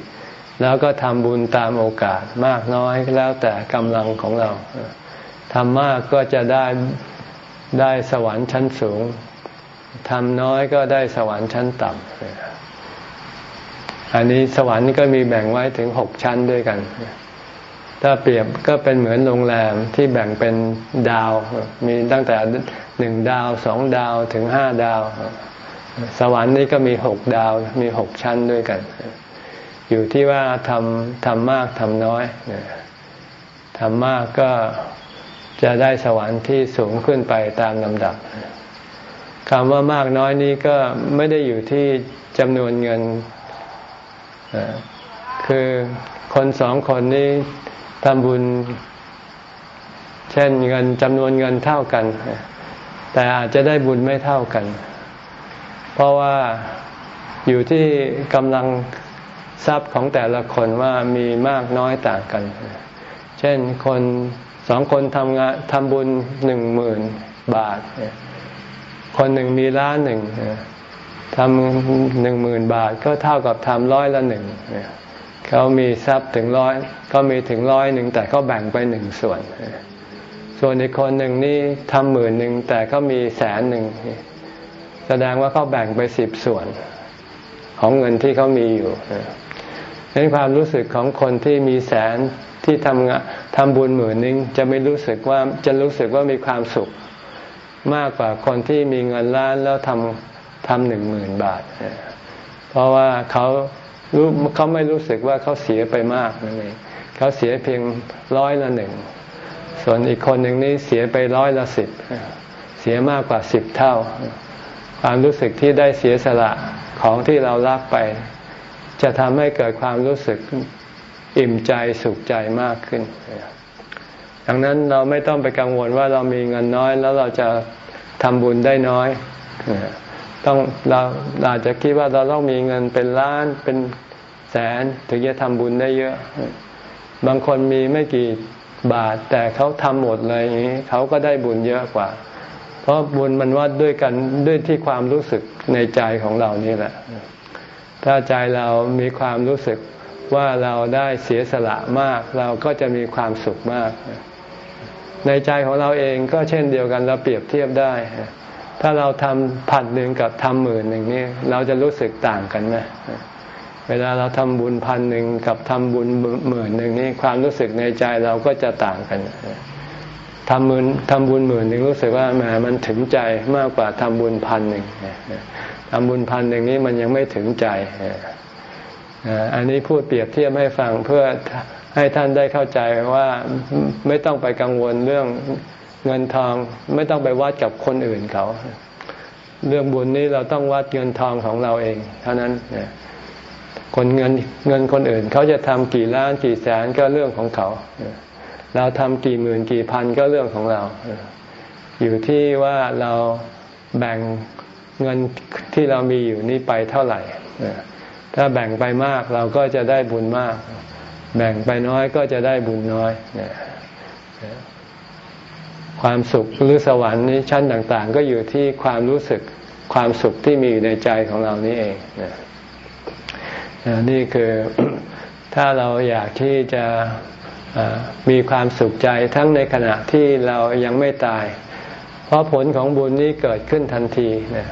แล้วก็ทำบุญตามโอกาสมากน้อยแล้วแต่กำลังของเราทำมากก็จะได้ได้สวรรค์ชั้นสูงทำน้อยก็ได้สวรรค์ชั้นต่ำอันนี้สวรรค์ก็มีแบ่งไว้ถึงหกชั้นด้วยกัน ถ้าเปรียบก็เป็นเหมือนโรงแรมที่แบ่งเป็นดาว มีตั้งแต่หนึ่งดาวสองดาวถึงห้าดาว สวรรค์นี่ก็มีหกดาวมีหกชั้นด้วยกัน อยู่ที่ว่าทำทำมากทำน้อยทำมากก็จะได้สวรรค์ที่สูงขึ้นไปตามลำดับคำว่ามากน้อยนี้ก็ไม่ได้อยู่ที่จำนวนเงินคือคนสองคนนี้ ทำบุญ เช่นเงินจำนวนเงินเท่ากัน แต่อาจจะได้บุญไม่เท่ากัน เพราะว่าอยู่ที่กำลังทรัพย์ของแต่ละคนว่ามีมากน้อยต่างกัน เช่นคนสองคนทำงานทำบุญหนึ่งหมื่นบาท คนหนึ่งมีล้านหนึ่งทำหนึ่งหมื่นบาทก็เท่ากับทำร้อยละหนึ่ง เขามีทรัพย์ถึงร้อยก็มีถึงร้อยหนึ่งแต่เขาแบ่งไปหนึ่งส่วน ส่วนอีกคนหนึ่งนี่ทำหมื่นหนึ่งแต่เขามีแสนหนึ่งแสดงว่าเขาแบ่งไปสิบส่วน ของเงินที่เขามีอยู่ในความรู้สึกของคนที่มีแสนที่ทำงานทำบุญหมื่นหนึ่งจะไม่รู้สึกว่าจะรู้สึกว่ามีความสุข มากกว่าคนที่มีเงินล้านแล้วทำทำหนึ่งหมื่นบาท เพราะว่าเขา รู้เขาไม่รู้สึกว่าเขาเสียไปมากนั่นเองเขาเสียเพียงร้อยละหนึ่ง ส่วนอีกคนหนึ่งนี้เสียไปร้อยละสิบ เสียมากกว่าสิบเท่า ความรู้สึกที่ได้เสียสละของที่เรารักไป จะทำให้เกิดความรู้สึกอิ่มใจสุขใจมากขึ้น ดังนั้นเราไม่ต้องไปกังวลว่าเรามีเงินน้อยแล้วเราจะทำบุญได้น้อย ต้องเราอาจจะคิดว่าเราต้องมีเงินเป็นล้านเป็นแสนถึงจะทำบุญได้เยอะ บางคนมีไม่กี่บาท แต่เขาทำหมดเลยอย่างนี้เขาก็ได้บุญเยอะกว่า เพราะบุญมันวัดด้วยกันด้วยที่ความรู้สึกในใจของเรานี่แหละ ถ้าใจเรามีความรู้สึกว่าเราได้เสียสละมาก เราก็จะมีความสุขมาก ในใจของเราเองก็เช่นเดียวกันเราเปรียบเทียบได้ ถ้าเราทำพันหนึ่งกับทำหมื่นหนึ่งนี่เราจะรู้สึกต่างกันไหมเวลาเราทำบุญพันหนึ่งกับทำบุญหมื่นหนึ่งนี่ความรู้สึกในใจเราก็จะต่างกันทำบุญทำบุญหมื่นหนึ่งรู้สึกว่าแหมมันถึงใจมากกว่าทำบุญพันหนึ่งทำบุญพันหนึ่งนี้มันยังไม่ถึงใจอันนี้พูดเปรียบเทียบให้ฟังเพื่อให้ท่านได้เข้าใจว่าไม่ต้องไปกังวลเรื่อง เงินทองไม่ต้องไปวัดกับคนอื่นเขา เรื่องบุญนี้เราต้องวัดเงินทองของเราเอง เท่านั้นคนเงินเงินคนอื่น เขาจะทำกี่ล้านกี่แสนก็เรื่องของเขาเราทำกี่หมื่นกี่พันก็เรื่องของเรา อยู่ที่ว่าเราแบ่งเงินที่เรามีอยู่นี้ไปเท่าไหร่ ถ้าแบ่งไปมากเราก็จะได้บุญมาก แบ่งไปน้อยก็จะได้บุญน้อย ความสุขหรือสวรรค์นี้ชั้นต่างๆ ก็อยู่ที่ความรู้สึกความสุขที่มีอยู่ในใจของเรานี่เองนี่คือถ้าเราอยากที่จะมีความสุขใจทั้งในขณะที่เรายังไม่ตาย เพราะผลของบุญนี้เกิดขึ้นทันทีนะ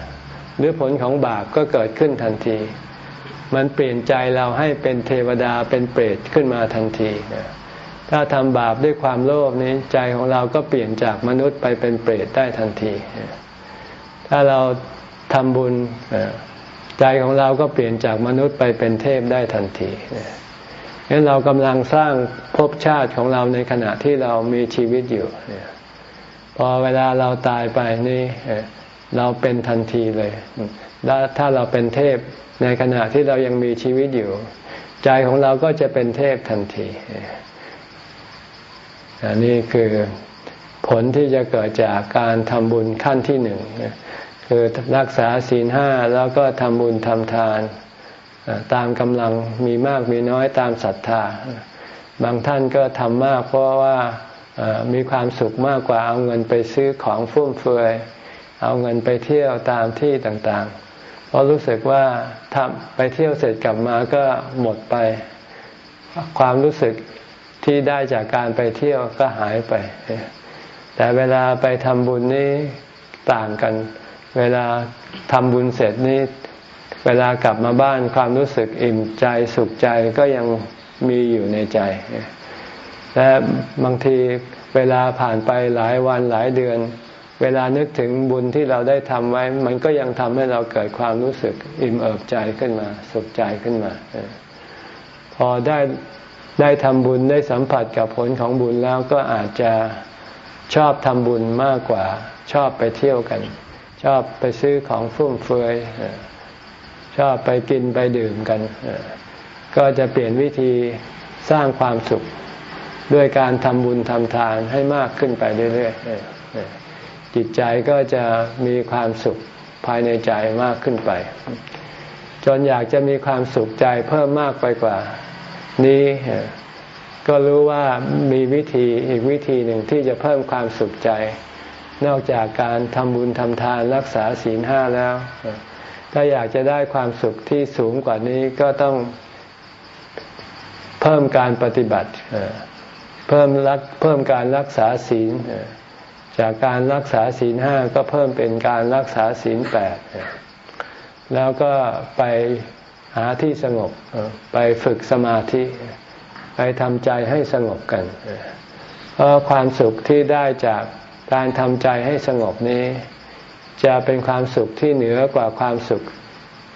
หรือผลของบาปก็เกิดขึ้นทันที มันเปลี่ยนใจเราให้เป็นเทวดาเป็นเปรตขึ้นมาทันทีนะ ถ้าทำบาปด้วยความโลภนี้ใจของเราก็เปลี่ยนจากมนุษย์ไปเป็นเปรตได้ทันที ถ้าเราทำบุญใจของเราก็เปลี่ยนจากมนุษย์ไปเป็นเทพได้ทันทีงั้นเรากำลังสร้างภพชาติของเราในขณะที่เรามีชีวิตอยู่พอเวลาเราตายไปนี่เราเป็นทันทีเลยถ้าเราเป็นเทพในขณะที่เรายังมีชีวิตอยู่ ใจของเราก็จะเป็นเทพทันที นนี่คือผลที่จะเกิดจากการทำบุญขั้นที่หนึ่งคือรักษาศีลห้าแล้วก็ทำบุญทำทาน ตามกำลังมีมากมีน้อยตามศรัทธา บางท่านก็ทำมากเพราะว่ามีความสุขมากกว่าเอาเงินไปซื้อของฟุ่มเฟือย เอาเงินไปเที่ยวตามที่ต่างๆ เพราะรู้สึกว่าทำไปเที่ยวเสร็จกลับมาก็หมดไป ความรู้สึก ที่ได้จากการไปเที่ยวก็หายไป แต่เวลาไปทำบุญนี้ต่างกัน เวลาทำบุญเสร็จนี้เวลากลับมาบ้านความรู้สึกอิ่มใจสุขใจก็ยังมีอยู่ในใจ และบางทีเวลาผ่านไปหลายวันหลายเดือน เวลานึกถึงบุญที่เราได้ทำไว้ มันก็ยังทำให้เราเกิดความรู้สึกอิ่มเอิบใจขึ้นมา สุขใจขึ้นมา พอได้ ได้ทำบุญได้สัมผัสกับผลของบุญแล้วก็อาจจะชอบทำบุญมากกว่า ชอบไปเที่ยวกัน ชอบไปซื้อของฟุ่มเฟือยชอบไปกินไปดื่มกัน ก็จะเปลี่ยนวิธีสร้างความสุขด้วยการทำบุญทำทานให้มากขึ้นไปเรื่อยๆ จิตใจก็จะมีความสุขภายในใจมากขึ้นไป จนอยากจะมีความสุขใจเพิ่มมากไปกว่า นี้ก็รู้ว่ามีวิธีอีกวิธีหนึ่งที่จะเพิ่มความสุขใจ นอกจากการทำบุญทำทานรักษาศีลห้าแล้ว ถ้าอยากจะได้ความสุขที่สูงกว่านี้ก็ต้องเพิ่มการปฏิบัติเพิ่มรักเพิ่มการรักษาศีลจากการรักษาศีลห้าก็เพิ่มเป็นการรักษาศีลแปดแล้วก็ไป หาที่สงบไปฝึกสมาธิ ไปทำใจให้สงบกันเพราะความสุขที่ได้จากการทำใจให้สงบนี้ จะเป็นความสุขที่เหนือกว่าความสุข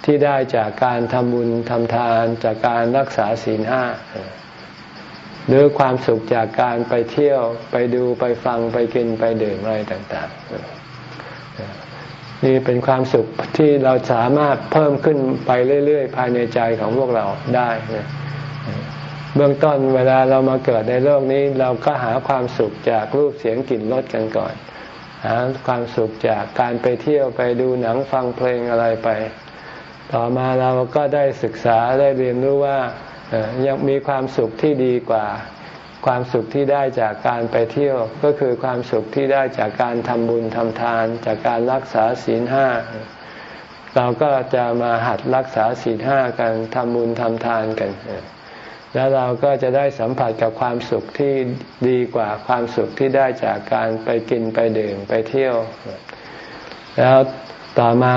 ที่ได้จากการทำบุญทำทานจากการรักษาศีลห้าหรือความสุขจากการไปเที่ยวไปดูไปฟังไปกินไปดื่มอะไรต่าง ๆ นี่เป็นความสุขที่เราสามารถเพิ่มขึ้นไปเรื่อย ๆ ภายในใจของพวกเราได้เบื้องต้นเวลาเรามาเกิดในโลกนี้ เราก็หาความสุขจากรูปเสียงกลิ่นรสกันก่อน หาความสุขจากการไปเที่ยวไปดูหนังฟังเพลงอะไรไป ต่อมาเราก็ได้ศึกษาได้เรียนรู้ว่ายังมีความสุขที่ดีกว่า ความสุขที่ได้จากการไปเที่ยว ก็คือความสุขที่ได้จากการทำบุญทำทาน จากการรักษาศีลห้าเราก็จะมาหัดรักษาศีลห้ากันทำบุญทำทานกัน แล้วเราก็จะได้สัมผัสกับความสุขที่ดีกว่าความสุขที่ได้จากการไปกินไปดื่มไปเที่ยว แล้วต่อมา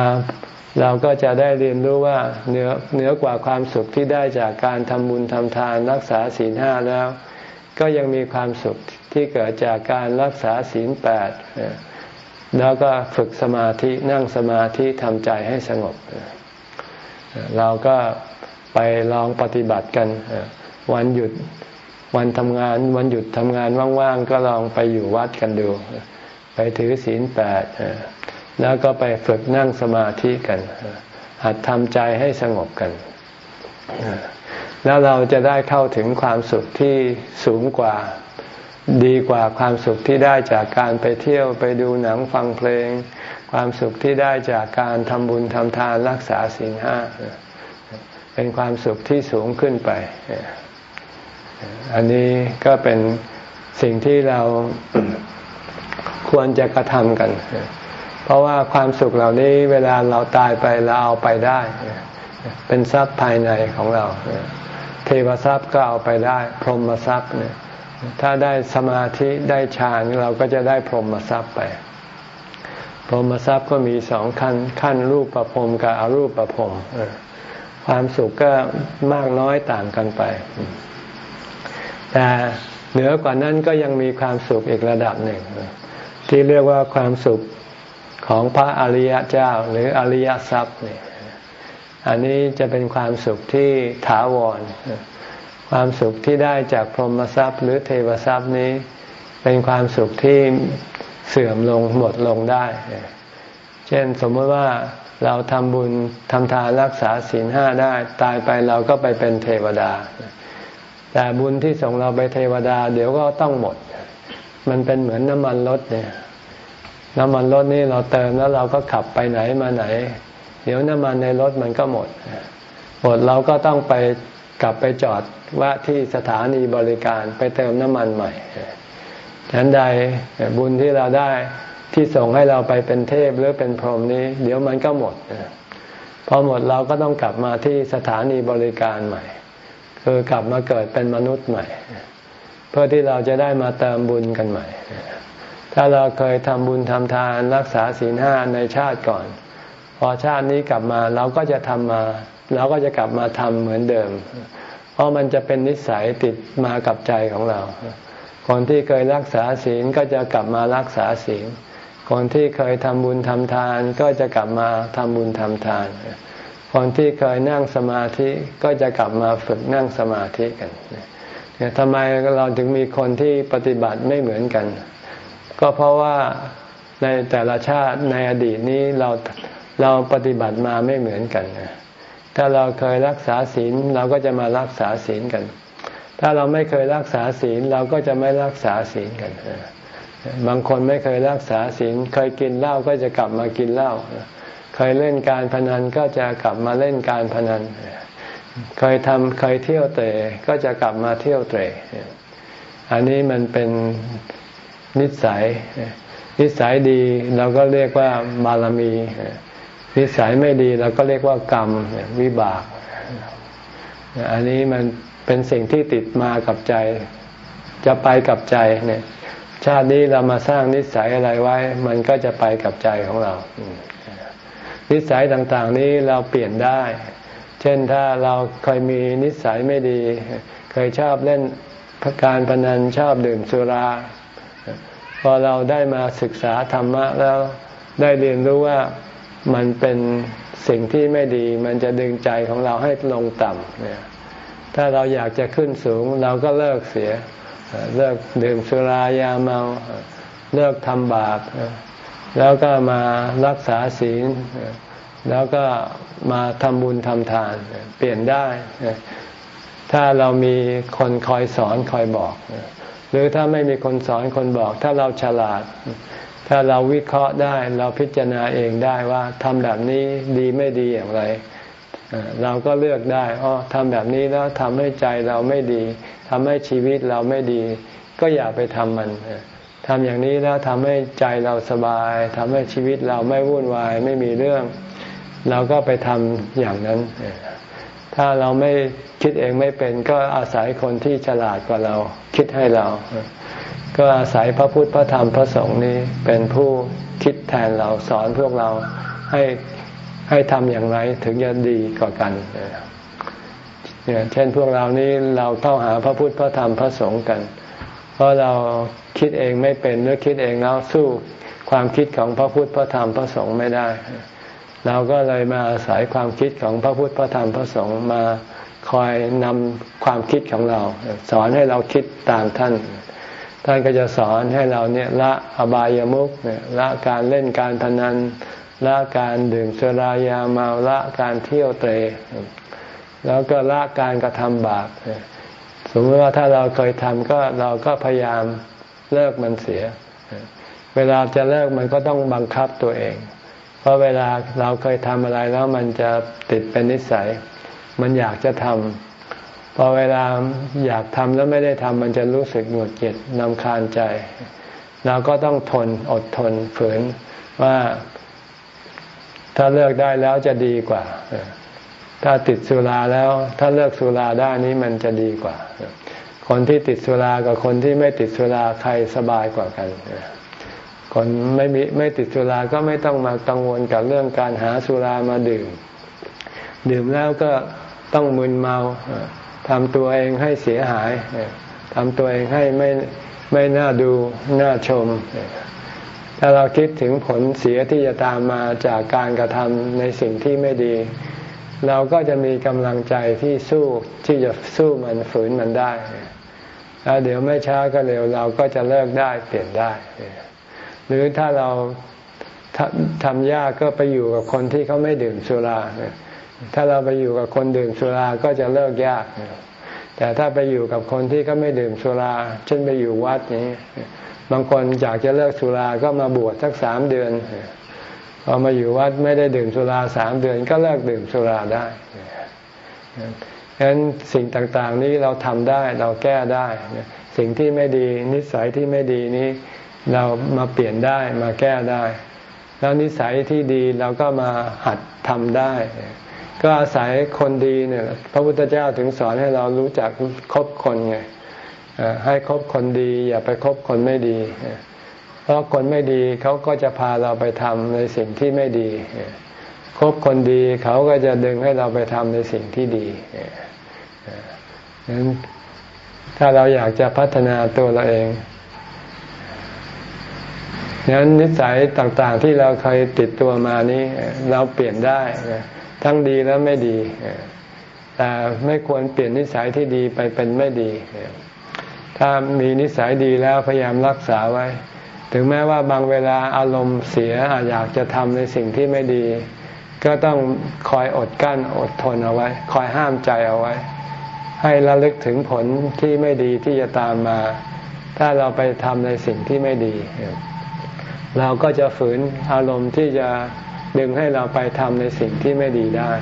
เราก็จะได้เรียนรู้ว่าเหนือเหนือกว่าความสุขที่ได้จากการทำบุญทำทานรักษาศีลห้าแล้ว ก็ยังมีความสุขที่เกิดจากการรักษาศีลแปดแล้วก็ฝึกสมาธินั่งสมาธิทำใจให้สงบ เราก็ไปลองปฏิบัติกัน วันหยุดวันทำงาน วันหยุดทำงานว่างๆ ก็ลองไปอยู่วัดกันดู ไปถือศีลแปดแล้วก็ไปฝึกนั่งสมาธิกัน หัดทำใจให้สงบกัน แล้วเราจะได้เข้าถึงความสุขที่สูงกว่าดีกว่าความสุขที่ได้จากการไปเที่ยวไปดูหนังฟังเพลง ความสุขที่ได้จากการทำบุญทำทานรักษาศีลห้าเป็นความสุขที่สูงขึ้นไป อันนี้ก็เป็นสิ่งที่เราควรจะกระทำกัน เพราะว่าความสุขเหล่านี้เวลาเราตายไปเราเอาไปได้ เป็นทรัพย์ภายในของเรา ทวทรัพย์ก็เอาไปได้ พรหมทรัพย์เนี่ย ถ้าได้สมาธิได้ฌานเราก็จะได้พรหมทรัพย์ไป พรหมทรัพย์ก็มีสองขั้นขั้นรูปประพรมกับอรูปประพรมความสุขก็มากน้อยต่างกันไป แต่เหนือกว่านั้นก็ยังมีความสุขอีกระดับหนึ่ง ที่เรียกว่าความสุขของพระอริยเจ้าหรืออริยทรัพย์เนี่ย อันนี้จะเป็นความสุขที่ถาวร ความสุขที่ได้จากพรหมทรัพย์ หรือเทวทรัพย์นี้ เป็นความสุขที่เสื่อมลงหมดลงได้ เช่นสมมติว่าเราทำบุญทำทานรักษาศีลห้าได้ตายไปเราก็ไปเป็นเทวดา แต่บุญที่ส่งเราไปเทวดา เดี๋ยวก็ต้องหมด มันเป็นเหมือนน้ำมันรถเนี่ย น้ำมันรถนี่เราเติมแล้วเราก็ขับไปไหนมาไหน เดี๋ยวน้ำมันในรถมันก็หมด หมดเราก็ต้องไปกลับไปจอดว่าที่สถานีบริการไปเติมน้ำมันใหม่ฉันใดบุญที่เราได้ที่ส่งให้เราไปเป็นเทพหรือเป็นพรหมนี้ เดี๋ยวมันก็หมดพอหมดเราก็ต้องกลับมาที่สถานีบริการใหม่ คือกลับมาเกิดเป็นมนุษย์ใหม่ เพื่อที่เราจะได้มาเติมบุญกันใหม่ ถ้าเราเคยทำบุญทำทานรักษาศีลห้าในชาติก่อน พอชาตินี้กลับมาเราก็จะทำมาเราก็จะกลับมาทำเหมือนเดิม เพราะมันจะเป็นนิสัยติดมากับใจของเรา คนที่เคยรักษาศีลก็จะกลับมารักษาศีล คนที่เคยทำบุญทำทาน ก็จะกลับมาทำบุญทำทาน คนที่เคยนั่งสมาธิก็จะกลับมาฝึกนั่งสมาธิกันทำไมเราถึงมีคนที่ปฏิบัติไม่เหมือนกัน ก็เพราะว่าในแต่ละชาติในอดีตนี้เรา เราปฏิบัติมาไม่เหมือนกัน ถ้าเราเคยรักษาศีลเราก็จะมารักษาศีลกัน ถ้าเราไม่เคยรักษาศีลเราก็จะไม่รักษาศีลกัน บางคนไม่เคยรักษาศีล เคยกินเหล้าก็จะกลับมากินเหล้า เคยเล่นการพนันก็จะกลับมาเล่นการพนัน เคยทำเคยเที่ยวเตะก็จะกลับมาเที่ยวเตะอันนี้มันเป็นนิสัย นิสัยดีเราก็เรียกว่าบารมี นิสัยไม่ดีเราก็เรียกว่ากรรมวิบาก อันนี้มันเป็นสิ่งที่ติดมากับใจ จะไปกับใจเนี่ย ชาตินี้เรามาสร้างนิสัยอะไรไว้ มันก็จะไปกับใจของเรา นิสัยต่างๆนี้เราเปลี่ยนได้ เช่นถ้าเราเคยมีนิสัยไม่ดี เคยชอบเล่นการพนันชอบดื่มสุรา พอเราได้มาศึกษาธรรมะแล้วได้เรียนรู้ว่า มันเป็นสิ่งที่ไม่ดีมันจะดึงใจของเราให้ลงต่ำเนี่ยถ้าเราอยากจะขึ้นสูงเราก็เลิกเสีย เลิกดื่มสุรายาเมาเลิกทำบาปแล้วก็มารักษาศีล แล้วก็มาทำบุญทำทาน เปลี่ยนได้ ถ้าเรามีคนคอยสอนคอยบอก หรือถ้าไม่มีคนสอนคนบอก ถ้าเราฉลาด ถ้าเราวิเคราะห์ได้เราพิจารณาเองได้ว่าทำแบบนี้ดีไม่ดีอย่างไร เราก็เลือกได้อ๋อทำแบบนี้แล้วทำให้ใจเราไม่ดีทำให้ชีวิตเราไม่ดี ก็อย่าไปทำมันทำอย่างนี้แล้วทำให้ใจเราสบายทำให้ชีวิตเราไม่วุ่นวาย ไม่มีเรื่อง เราก็ไปทำอย่างนั้น ถ้าเราไม่คิดเองไม่เป็นก็อาศัยคนที่ฉลาดกว่าเรา คิดให้เรา ก็อาศัยพระพุทธพระธรรมพระสงฆ์นี้เป็นผู้คิดแทนเราสอนพวกเราให้ให้ทำอย่างไรถึงจะดีกว่ากันเนี่ยเช่นพวกเรานี้เราเข้าหาพระพุทธพระธรรมพระสงฆ์กัน เพราะเราคิดเองไม่เป็นหรือคิดเองแล้วสู้ความคิดของพระพุทธพระธรรมพระสงฆ์ไม่ได้ เราก็เลยมาอาศัยความคิดของพระพุทธพระธรรมพระสงฆ์มาคอยนำความคิดของเรา สอนให้เราคิดตามท่าน ท่านก็จะสอนให้เราเนี่ยละอบายามุขเนี่ยละการเล่นการพนันละการดื่มสุรายาเมาละการเที่ยวเตะแล้วก็ละการกระทำบาปสมมติว่าถ้าเราเคยทำก็เราก็พยายามเลิกมันเสีย เวลาจะเลิกมันก็ต้องบังคับตัวเอง เพราะเวลาเราเคยทำอะไรแล้วมันจะติดเป็นนิสัย มันอยากจะทำ อเวลาอยากทำแล้วไม่ได้ทำมันจะรู้สึกหงุดหงิดนำคาญใจ เราก็ต้องทนอดทนฝืนว่าถ้าเลิกได้แล้วจะดีกว่า ถ้าติดสุราแล้ว ถ้าเลิกสุราได้นี้มันจะดีกว่า คนที่ติดสุรากับคนที่ไม่ติดสุราใครสบายกว่ากัน คนไม่มีไม่ติดสุราก็ไม่ต้องมากังวลกับเรื่องการหาสุรามาดื่ม ดื่มแล้วก็ต้องมึนเมา ทำตัวเองให้เสียหายทำตัวเองให้ไม่ไม่น่าดูน่าชม ถ้าเราคิดถึงผลเสียที่จะตามมาจากการกระทำในสิ่งที่ไม่ดี เราก็จะมีกำลังใจที่สู้ที่จะสู้มันฝืนมันได้แล้วเดี๋ยวไม่ช้าก็เร็วเราก็จะเลิกได้เปลี่ยนได้ หรือถ้าเราทำยากก็ไปอยู่กับคนที่เขาไม่ดื่มสุรา ถ้าเราไปอยู่กับคนดื่มสุราก็จะเลิกยาก แต่ถ้าไปอยู่กับคนที่เขาไม่ดื่มสุรา เช่นไปอยู่วัดนี้ บางคนอยากจะเลิกสุราก็มาบวชสักสามเดือนพอมาอยู่วัดไม่ได้ดื่มสุราสามเดือน ก็เลิกดื่มสุราได้ฉะนั้นสิ่งต่างๆนี้เราทำได้เราแก้ได้ สิ่งที่ไม่ดีนิสัยที่ไม่ดีนี้ เรามาเปลี่ยนได้มาแก้ได้ แล้วนิสัยที่ดีเราก็มาหัดทำได้ ก็อาศัยคนดีเนี่ย พระพุทธเจ้าถึงสอนให้เรารู้จักคบคนไงให้คบคนดี อย่าไปคบคนไม่ดี เพราะคนไม่ดีเขาก็จะพาเราไปทำในสิ่งที่ไม่ดีคบคนดีเขาก็จะดึงให้เราไปทำในสิ่งที่ดีนั้นถ้าเราอยากจะพัฒนาตัวเราเองนั้นนิสัยต่างๆที่เราเคยติดตัวมานี้เราเปลี่ยนได้ ทั้งดีและไม่ดี แต่ไม่ควรเปลี่ยนนิสัยที่ดีไปเป็นไม่ดี ถ้ามีนิสัยดีแล้วพยายามรักษาไว้ ถึงแม้ว่าบางเวลาอารมณ์เสียอาจอยากจะทำในสิ่งที่ไม่ดี ก็ต้องคอยอดกั้นอดทนเอาไว้ คอยห้ามใจเอาไว้ ให้ระลึกถึงผลที่ไม่ดีที่จะตามมา ถ้าเราไปทำในสิ่งที่ไม่ดี เราก็จะฝืนอารมณ์ที่จะ ดึงให้เราไปทำในสิ่งที่ไม่ดีได้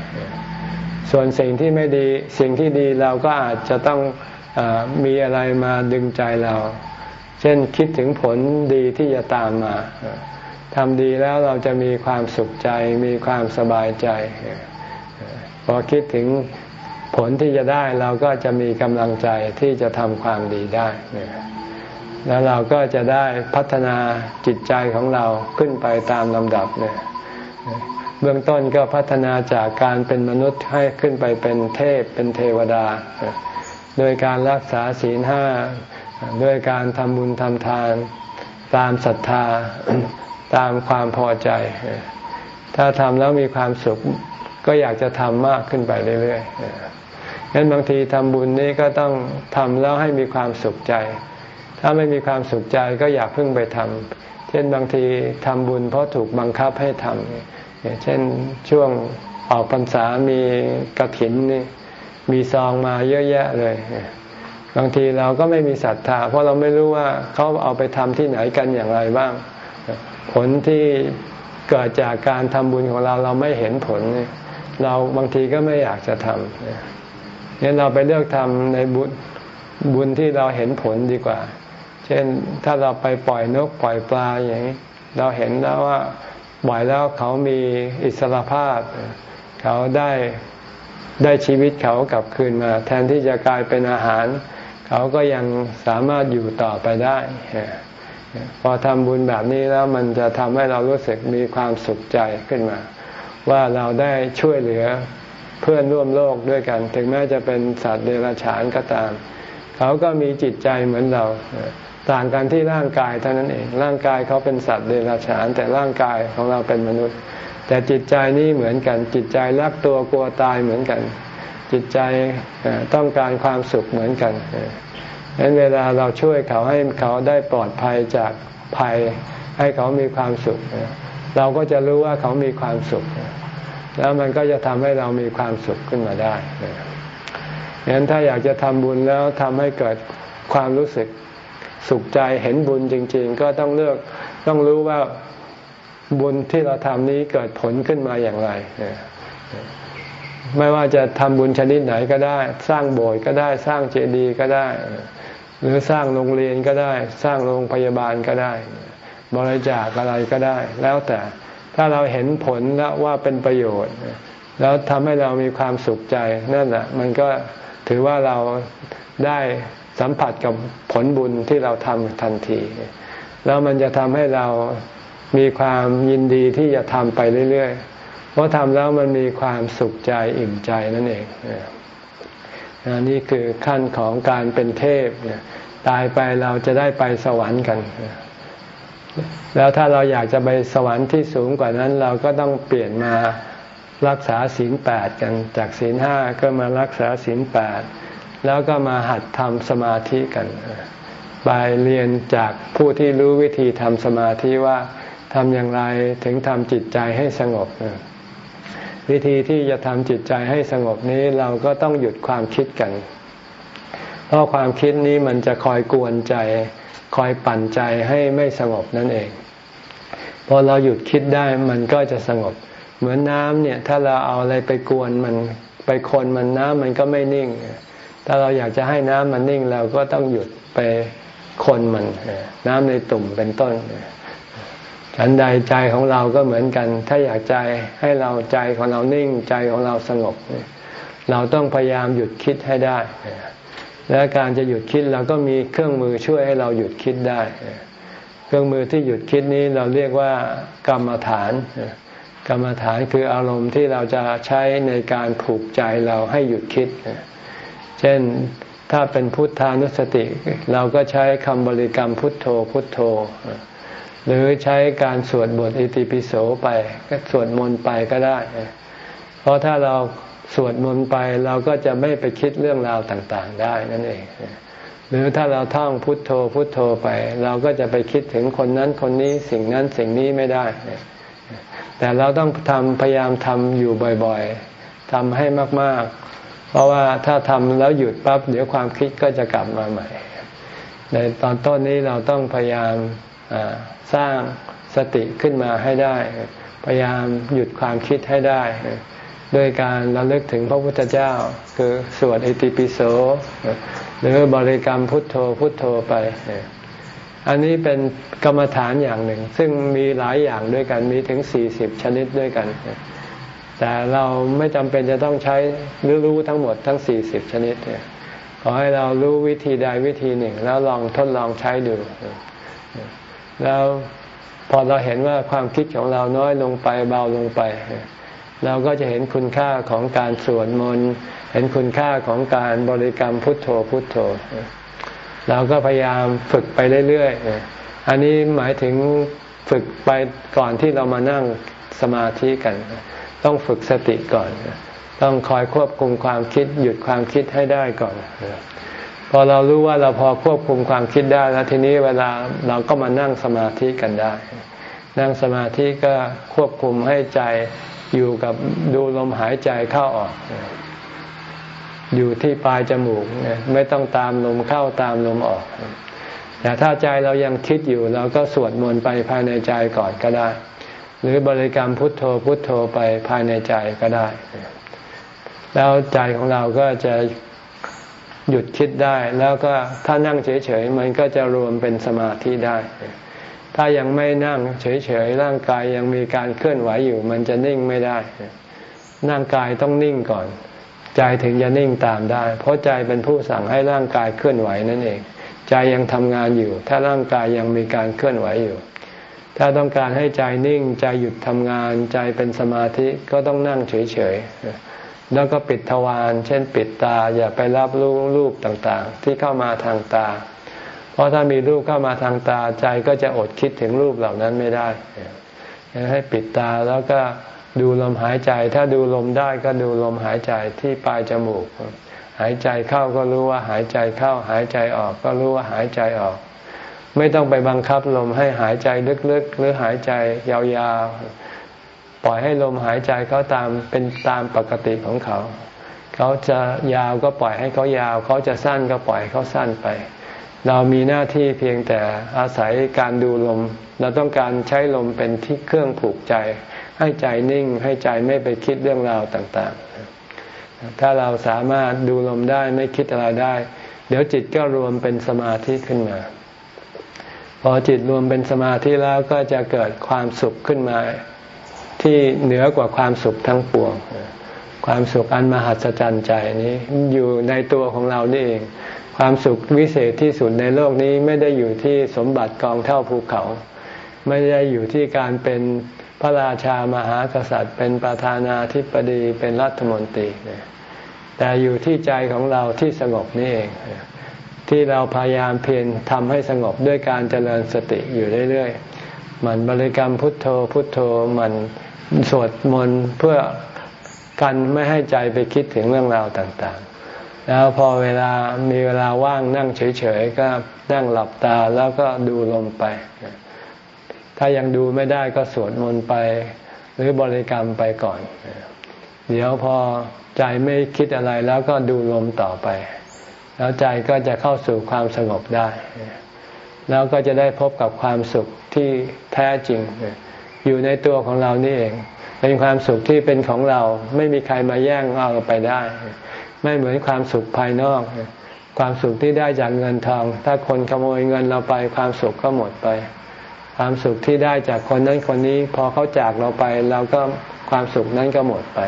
ส่วนสิ่งที่ไม่ดี สิ่งที่ดีเราก็อาจจะต้องอมีอะไรมาดึงใจเรา เช่นคิดถึงผลดีที่จะตามมาทำดีแล้วเราจะมีความสุขใจ มีความสบายใจ พอคิดถึงผลที่จะได้เราก็จะมีกำลังใจที่จะทำความดีได้ แล้วเราก็จะได้พัฒนาจิตใจของเราขึ้นไปตามลำดับเนี่ย เบื้องต้นก็พัฒนาจากการเป็นมนุษย์ให้ขึ้นไปเป็นเทพเป็นเทวดา โดยการรักษาศีลห้าด้วยการทำบุญทำทาน ตามศรัทธาตามความพอใจ ถ้าทำแล้วมีความสุขก็อยากจะทำมากขึ้นไปเรื่อยๆงั้นบางทีทำบุญนี้ก็ต้องทำแล้วให้มีความสุขใจ ถ้าไม่มีความสุขใจก็อยากพึ่งไปทำเช่นบางทีทำบุญเพราะถูกบังคับให้ทำ เช่นช่วงออกพรรษามีกระถินนี่มีซองมาเยอะแยะเลย บางทีเราก็ไม่มีศรัทธา เพราะเราไม่รู้ว่าเขาเอาไปทำที่ไหนกันอย่างไรบ้าง ผลที่เกิดจากการทำบุญของเราเราไม่เห็นผล เราบางทีก็ไม่อยากจะทำเนี่ยเราไปเลือกทำในบุญบุญที่เราเห็นผลดีกว่า เช่นถ้าเราไปปล่อยนกปล่อยปลาอย่างนี้ เราเห็นแล้วว่า ปล่อยแล้วเขามีอิสรภาพ เขาได้ได้ชีวิตเขากลับคืนมา แทนที่จะกลายเป็นอาหาร เขาก็ยังสามารถอยู่ต่อไปได้ พอทำบุญแบบนี้แล้วมันจะทำให้เรารู้สึกมีความสุขใจขึ้นมา ว่าเราได้ช่วยเหลือเพื่อนร่วมโลกด้วยกัน ถึงแม้จะเป็นสัตว์เดรัจฉานก็ตาม เขาก็มีจิตใจเหมือนเรา ต่างกันที่ร่างกายเท่านั้นเอง ร่างกายเขาเป็นสัตว์เดรัจฉาน แต่ร่างกายของเราเป็นมนุษย์ แต่จิตใจนี่เหมือนกัน จิตใจรักตัวกลัวตายเหมือนกัน จิตใจต้องการความสุขเหมือนกันดังนั้นเวลาเราช่วยเขาให้เขาได้ปลอดภัยจากภัย ให้เขามีความสุข เราก็จะรู้ว่าเขามีความสุข แล้วมันก็จะทำให้เรามีความสุขขึ้นมาได้ดังนั้นถ้าอยากจะทำบุญแล้วทำให้เกิดความรู้สึก สุขใจเห็นบุญจริง ๆ ก็ต้องเลือกต้องรู้ว่าบุญที่เราทำนี้เกิดผลขึ้นมาอย่างไร ไม่ว่าจะทำบุญชนิดไหนก็ได้ สร้างโบสถ์ก็ได้สร้างเจดีย์ก็ได้ หรือสร้างโรงเรียนก็ได้ สร้างโรงพยาบาลก็ได้ บริจาคอะไรก็ได้ แล้วแต่ถ้าเราเห็นผลแล้วว่าเป็นประโยชน์ แล้วทำให้เรามีความสุขใจ นั่นแหละมันก็ถือว่าเราได้ สัมผัสกับผลบุญที่เราทำทันที แล้วมันจะทำให้เรามีความยินดีที่จะทำไปเรื่อยๆ เพราะทำแล้วมันมีความสุขใจอิ่มใจนั่นเองนี่คือขั้นของการเป็นเทพตายไปเราจะได้ไปสวรรค์กัน แล้วถ้าเราอยากจะไปสวรรค์ที่สูงกว่านั้น เราก็ต้องเปลี่ยนมารักษาศีลแปดกัน จากศีลห้าก็มารักษาศีลแปด แล้วก็มาหัดทำสมาธิกันไปเรียนจากผู้ที่รู้วิธีทำสมาธิว่าทำอย่างไรถึงทำจิตใจให้สงบ วิธีที่จะทำจิตใจให้สงบนี้เราก็ต้องหยุดความคิดกัน เพราะความคิดนี้มันจะคอยกวนใจ คอยปั่นใจให้ไม่สงบนั่นเอง พอเราหยุดคิดได้มันก็จะสงบ เหมือนน้ำเนี่ยถ้าเราเอาอะไรไปกวนมันไปคนมันน้ำมันก็ไม่นิ่ง ถ้าเราอยากจะให้น้ำมันนิ่งเราก็ต้องหยุดไปคนมัน น้ำในตุ่มเป็นต้นฉันใดใจของเราก็เหมือนกัน ถ้าอยากใจให้เราใจของเรานิ่งใจของเราสงบ เราต้องพยายามหยุดคิดให้ได้ และการจะหยุดคิดเราก็มีเครื่องมือช่วยให้เราหยุดคิดได้ เครื่องมือที่หยุดคิดนี้เราเรียกว่ากรรมฐาน กรรมฐานคืออารมณ์ที่เราจะใช้ในการผูกใจเราให้หยุดคิด เช่นถ้าเป็นพุทธานุสติ เราก็ใช้คำบริกรรมพุทโธพุทโธ หรือใช้การสวดบทอิติปิโสไปก็สวดมนต์ไปก็ได้ เพราะถ้าเราสวดมนต์ไปเราก็จะไม่ไปคิดเรื่องราวต่างๆได้นั่นเอง หรือถ้าเราท่องพุทโธพุทโธไป เราก็จะไปคิดถึงคนนั้นคนนี้สิ่งนั้นสิ่งนี้ไม่ได้ แต่เราต้องทำพยายามทำอยู่บ่อยๆทำให้มากๆ เพราะว่าถ้าทำแล้วหยุดปั๊บเดี๋ยวความคิดก็จะกลับมาใหม่ ในตอนต้นนี้เราต้องพยายามสร้างสติขึ้นมาให้ได้ พยายามหยุดความคิดให้ได้ ด้วยการระลึกถึงพระพุทธเจ้า คือสวดอิติปิโสหรือบริกรรมพุทโธพุทโธไป อันนี้เป็นกรรมฐานอย่างหนึ่ง ซึ่งมีหลายอย่างด้วยกันมีถึงสี่สิบชนิดด้วยกัน แต่เราไม่จำเป็นจะต้องใช้หรือรู้ทั้งหมดทั้งสี่สิบชนิดเลยขอให้เรารู้วิธีใดวิธีหนึ่ง แล้วลองทดลองใช้ดู แล้วพอเราเห็นว่าความคิดของเราน้อยลงไปเบาลงไป เราก็จะเห็นคุณค่าของการสวดมนต์เห็นคุณค่าของการบริกรรมพุทโธพุทโธ เราก็พยายามฝึกไปเรื่อยๆ อันนี้หมายถึงฝึกไปก่อนที่เรามานั่งสมาธิกัน ต้องฝึกสติก่อน ต้องคอยควบคุมความคิด หยุดความคิดให้ได้ก่อน พอเรารู้ว่าเราพอควบคุมความคิดได้แล้วทีนี้เวลาเราก็มานั่งสมาธิกันได้ นั่งสมาธิก็ควบคุมให้ใจอยู่กับดูลมหายใจเข้าออก อยู่ที่ปลายจมูกไม่ต้องตามลมเข้าตามลมออกแต่ถ้าใจเรายังคิดอยู่เราก็สวดมนต์ไปภายในใจก่อนก็ได้ หรือบริกรรมพุทโธพุทโธไปภายในใจก็ได้ แล้วใจของเราก็จะหยุดคิดได้ แล้วก็ถ้านั่งเฉยๆมันก็จะรวมเป็นสมาธิได้ ถ้ายังไม่นั่งเฉยๆร่างกายยังมีการเคลื่อนไหวอยู่ มันจะนิ่งไม่ได้ร่างกายต้องนิ่งก่อน ใจถึงจะนิ่งตามได้ เพราะใจเป็นผู้สั่งให้ร่างกายเคลื่อนไหวนั่นเอง ใจยังทำงานอยู่ ถ้าร่างกายยังมีการเคลื่อนไหวอยู่ ถ้าต้องการให้ใจนิ่งใจหยุดทำงานใจเป็นสมาธิก็ต้องนั่งเฉยๆ แล้วก็ปิดทวารเช่นปิดตาอย่าไปรับรู้รูปต่างๆ ที่เข้ามาทางตา เพราะถ้ามีรูปเข้ามาทางตาใจก็จะอดคิดถึงรูปเหล่านั้นไม่ได้ให้ปิดตาแล้วก็ดูลมหายใจ ถ้าดูลมได้ก็ดูลมหายใจที่ปลายจมูก หายใจเข้าก็รู้ว่าหายใจเข้า หายใจออกก็รู้ว่าหายใจออก ไม่ต้องไปบังคับลมให้หายใจลึกๆ หรือหายใจยาวๆ ปล่อยให้ลมหายใจเขาตามเป็นตามปกติของเขา เขาจะยาวก็ปล่อยให้เขายาว เขาจะสั้นก็ปล่อยเขาสั้นไป เรามีหน้าที่เพียงแต่อาศัยการดูลม เราต้องการใช้ลมเป็นที่เครื่องผูกใจ ให้ใจนิ่ง ให้ใจไม่ไปคิดเรื่องราวต่างๆ ถ้าเราสามารถดูลมได้ไม่คิดอะไรได้ เดี๋ยวจิตก็รวมเป็นสมาธิขึ้นมา พอจิตรวมเป็นสมาธิแล้วก็จะเกิดความสุขขึ้นมาที่เหนือกว่าความสุขทั้งปวง ความสุขอันมหัศจรรย์ใจนี้อยู่ในตัวของเรานี่เอง ความสุขวิเศษที่สุดในโลกนี้ไม่ได้อยู่ที่สมบัติกองเท่าภูเขา ไม่ได้อยู่ที่การเป็นพระราชามหากษัตริย์ เป็นประธานาธิบดีเป็นรัฐมนตรีแต่อยู่ที่ใจของเราที่สงบนี่เอง ที่เราพยายามเพียรทำให้สงบด้วยการเจริญสติอยู่เรื่อยๆมันบริกรรมพุทโธพุทโธมันสวดมนต์เพื่อกันไม่ให้ใจไปคิดถึงเรื่องราวต่างๆ แล้วพอเวลามีเวลาว่างนั่งเฉยๆ ก็นั่งหลับตาแล้วก็ดูลมไป ถ้ายังดูไม่ได้ก็สวดมนต์ไป หรือบริกรรมไปก่อน เดี๋ยวพอใจไม่คิดอะไรแล้วก็ดูลมต่อไป แล้วใจก็จะเข้าสู่ความสงบได้ แล้วก็จะได้พบกับความสุขที่แท้จริง อยู่ในตัวของเรานี่เอง เป็นความสุขที่เป็นของเราไม่มีใครมาแย่งเอาไปได้ ไม่เหมือนความสุขภายนอก ความสุขที่ได้จากเงินทอง ถ้าคนขโมยเงินเราไปความสุขก็หมดไป ความสุขที่ได้จากคนนั้นคนนี้ พอเขาจากเราไปเราก็ความสุขนั้นก็หมดไป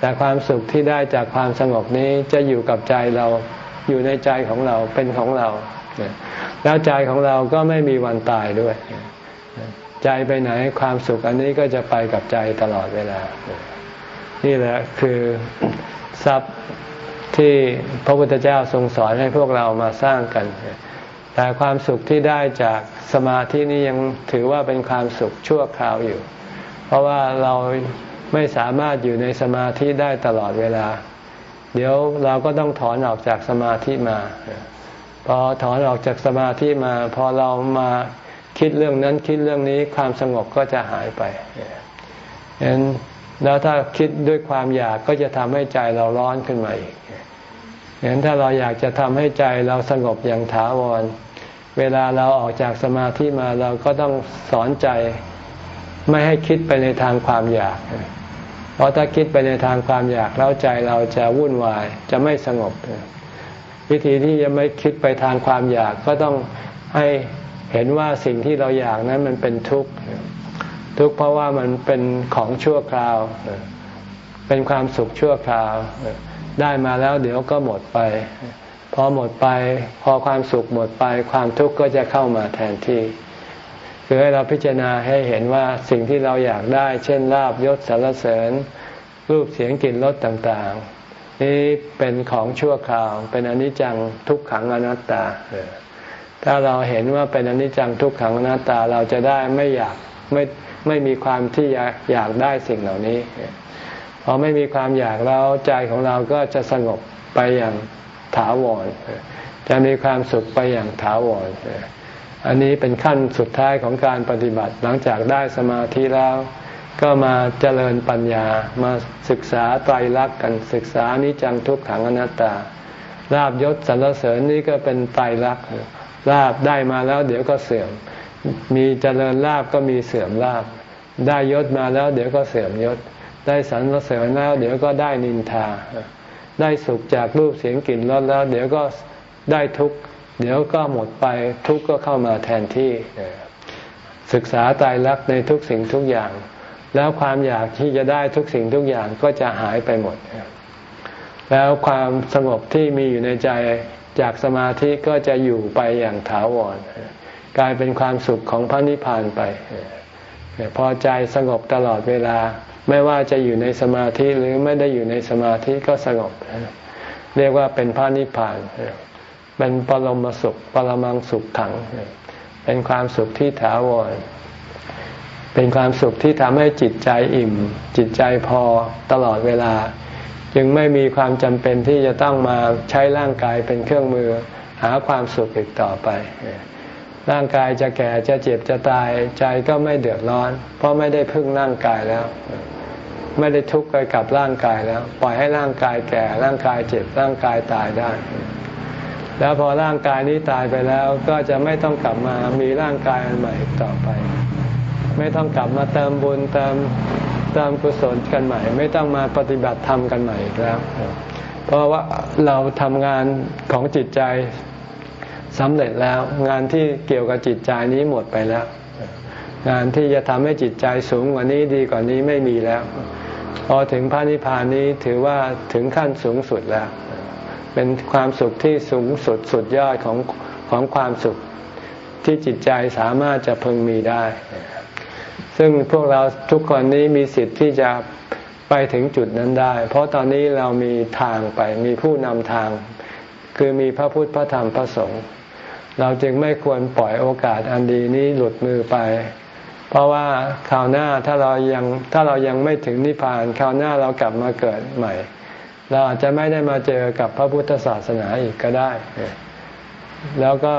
แต่ความสุขที่ได้จากความสงบนี้จะอยู่กับใจเราอยู่ในใจของเราเป็นของเรา แล้วใจของเราก็ไม่มีวันตายด้วย ใจไปไหนความสุขอันนี้ก็จะไปกับใจตลอดเวลา นี่แหละคือทรัพย์ที่พระพุทธเจ้าทรงสอนให้พวกเรามาสร้างกัน แต่ความสุขที่ได้จากสมาธินี้ยังถือว่าเป็นความสุขชั่วคราวอยู่ เพราะว่าเรา ไม่สามารถอยู่ในสมาธิได้ตลอดเวลา เดี๋ยวเราก็ต้องถอนออกจากสมาธิมา พอถอนออกจากสมาธิมา พอเรามาคิดเรื่องนั้นคิดเรื่องนี้ความสงบก็จะหายไปเห็นแล้วถ้าคิดด้วยความอยากก็จะทำให้ใจเราร้อนขึ้นมาอีกเห็นถ้าเราอยากจะทำให้ใจเราสงบอย่างถาวร เวลาเราออกจากสมาธิมาเราก็ต้องสอนใจไม่ให้คิดไปในทางความอยาก เพราะถ้าคิดไปในทางความอยากแล้วใจเราจะวุ่นวายจะไม่สงบ วิธีที่จะไม่คิดไปทางความอยากก็ต้องให้เห็นว่าสิ่งที่เราอยากนั้นมันเป็นทุกข์ทุกข์เพราะว่ามันเป็นของชั่วคราว เป็นความสุขชั่วคราว ได้มาแล้วเดี๋ยวก็หมดไปพอหมดไป พอความสุขหมดไป ความทุกข์ก็จะเข้ามาแทนที่ คือให้เราพิจารณาให้เห็นว่าสิ่งที่เราอยากได้ เช่นลาบยศสารเสริญ รูปเสียงกลิ่นรสต่างๆ นี่เป็นของชั่วคราว เป็นอนิจจังทุกขังอนัตตา ถ้าเราเห็นว่าเป็นอนิจจังทุกขังอนัตตาเราจะได้ไม่อยากไม่ไม่มีความที่อยากอยากได้สิ่งเหล่านี้พอไม่มีความอยากแล้วใจของเราก็จะสงบไปอย่างถาวรจะมีความสุขไปอย่างถาวร อันนี้เป็นขั้นสุดท้ายของการปฏิบัติ หลังจากได้สมาธิแล้ว ก็มาเจริญปัญญามาศึกษาไตรลักษณ์กันศึกษานิจังทุกขังอนัตตาลาบยศสรรเสริญนี่ก็เป็นไตรลักษณ์ลาบได้มาแล้วเดี๋ยวก็เสื่อม มีเจริญลาบก็มีเสื่อมลาบ ได้ยศมาแล้วเดี๋ยวก็เสื่อมยศ ได้สรรเสริญแล้ว เดี๋ยวก็ได้นินทา ได้สุขจากรูปเสียงกลิ่นรสแล้ว เดี๋ยวก็ได้ทุกข์ เดี๋ยวก็หมดไปทุกข์ก็เข้ามาแทนที่ศึกษาตายรักในทุกสิ่งทุกอย่าง แล้วความอยากที่จะได้ทุกสิ่งทุกอย่างก็จะหายไปหมด แล้วความสงบที่มีอยู่ในใจจากสมาธิก็จะอยู่ไปอย่างถาวรกลายเป็นความสุขของพระนิพพานไปพอใจสงบตลอดเวลา ไม่ว่าจะอยู่ในสมาธิหรือไม่ได้อยู่ในสมาธิก็สงบ เรียกว่าเป็นพระนิพพาน เป็นปรมสุข ปรมังสุขขัง เป็นความสุขที่ถาวร เป็นความสุขที่ทำให้จิตใจอิ่ม จิตใจพอตลอดเวลา จึงไม่มีความจำเป็นที่จะต้องมาใช้ร่างกายเป็นเครื่องมือ หาความสุขอีกต่อไป ร่างกายจะแก่จะเจ็บจะตายใจก็ไม่เดือดร้อน เพราะไม่ได้พึ่งร่างกายแล้วไม่ได้ทุกข์ไปกับร่างกายแล้ว ปล่อยให้ร่างกายแก่ร่างกายเจ็บร่างกายตายได้ แล้วพอร่างกายนี้ตายไปแล้วก็จะไม่ต้องกลับมามีร่างกายอันใหม่ต่อไป ไม่ต้องกลับมาเติมบุญเติมเติมกุศลกันใหม่ ไม่ต้องมาปฏิบัติธรรมกันใหม่อีกแล้ว เพราะว่าเราทำงานของจิตใจสำเร็จแล้ว งานที่เกี่ยวกับจิตใจนี้หมดไปแล้ว งานที่จะทำให้จิตใจสูงกว่านี้ดีกว่านี้ไม่มีแล้ว พอถึงพระนิพพานนี้ถือว่าถึงขั้นสูงสุดแล้ว เป็นความสุขที่สูงสุดสุดยอดของของความสุขที่จิตใจสามารถจะพึงมีได้ ซึ่งพวกเราทุกคนนี้มีสิทธิ์ที่จะไปถึงจุดนั้นได้ เพราะตอนนี้เรามีทางไปมีผู้นำทาง คือมีพระพุทธพระธรรมพระสงฆ์เราจึงไม่ควรปล่อยโอกาสอันดีนี้หลุดมือไป เพราะว่าคราวหน้าถ้าเรายังถ้าเรายังไม่ถึงนิพพานคราวหน้าเรากลับมาเกิดใหม่ เราอาจจะไม่ได้มาเจอกับพระพุทธศาสนาอีกก็ได้ แล้วก็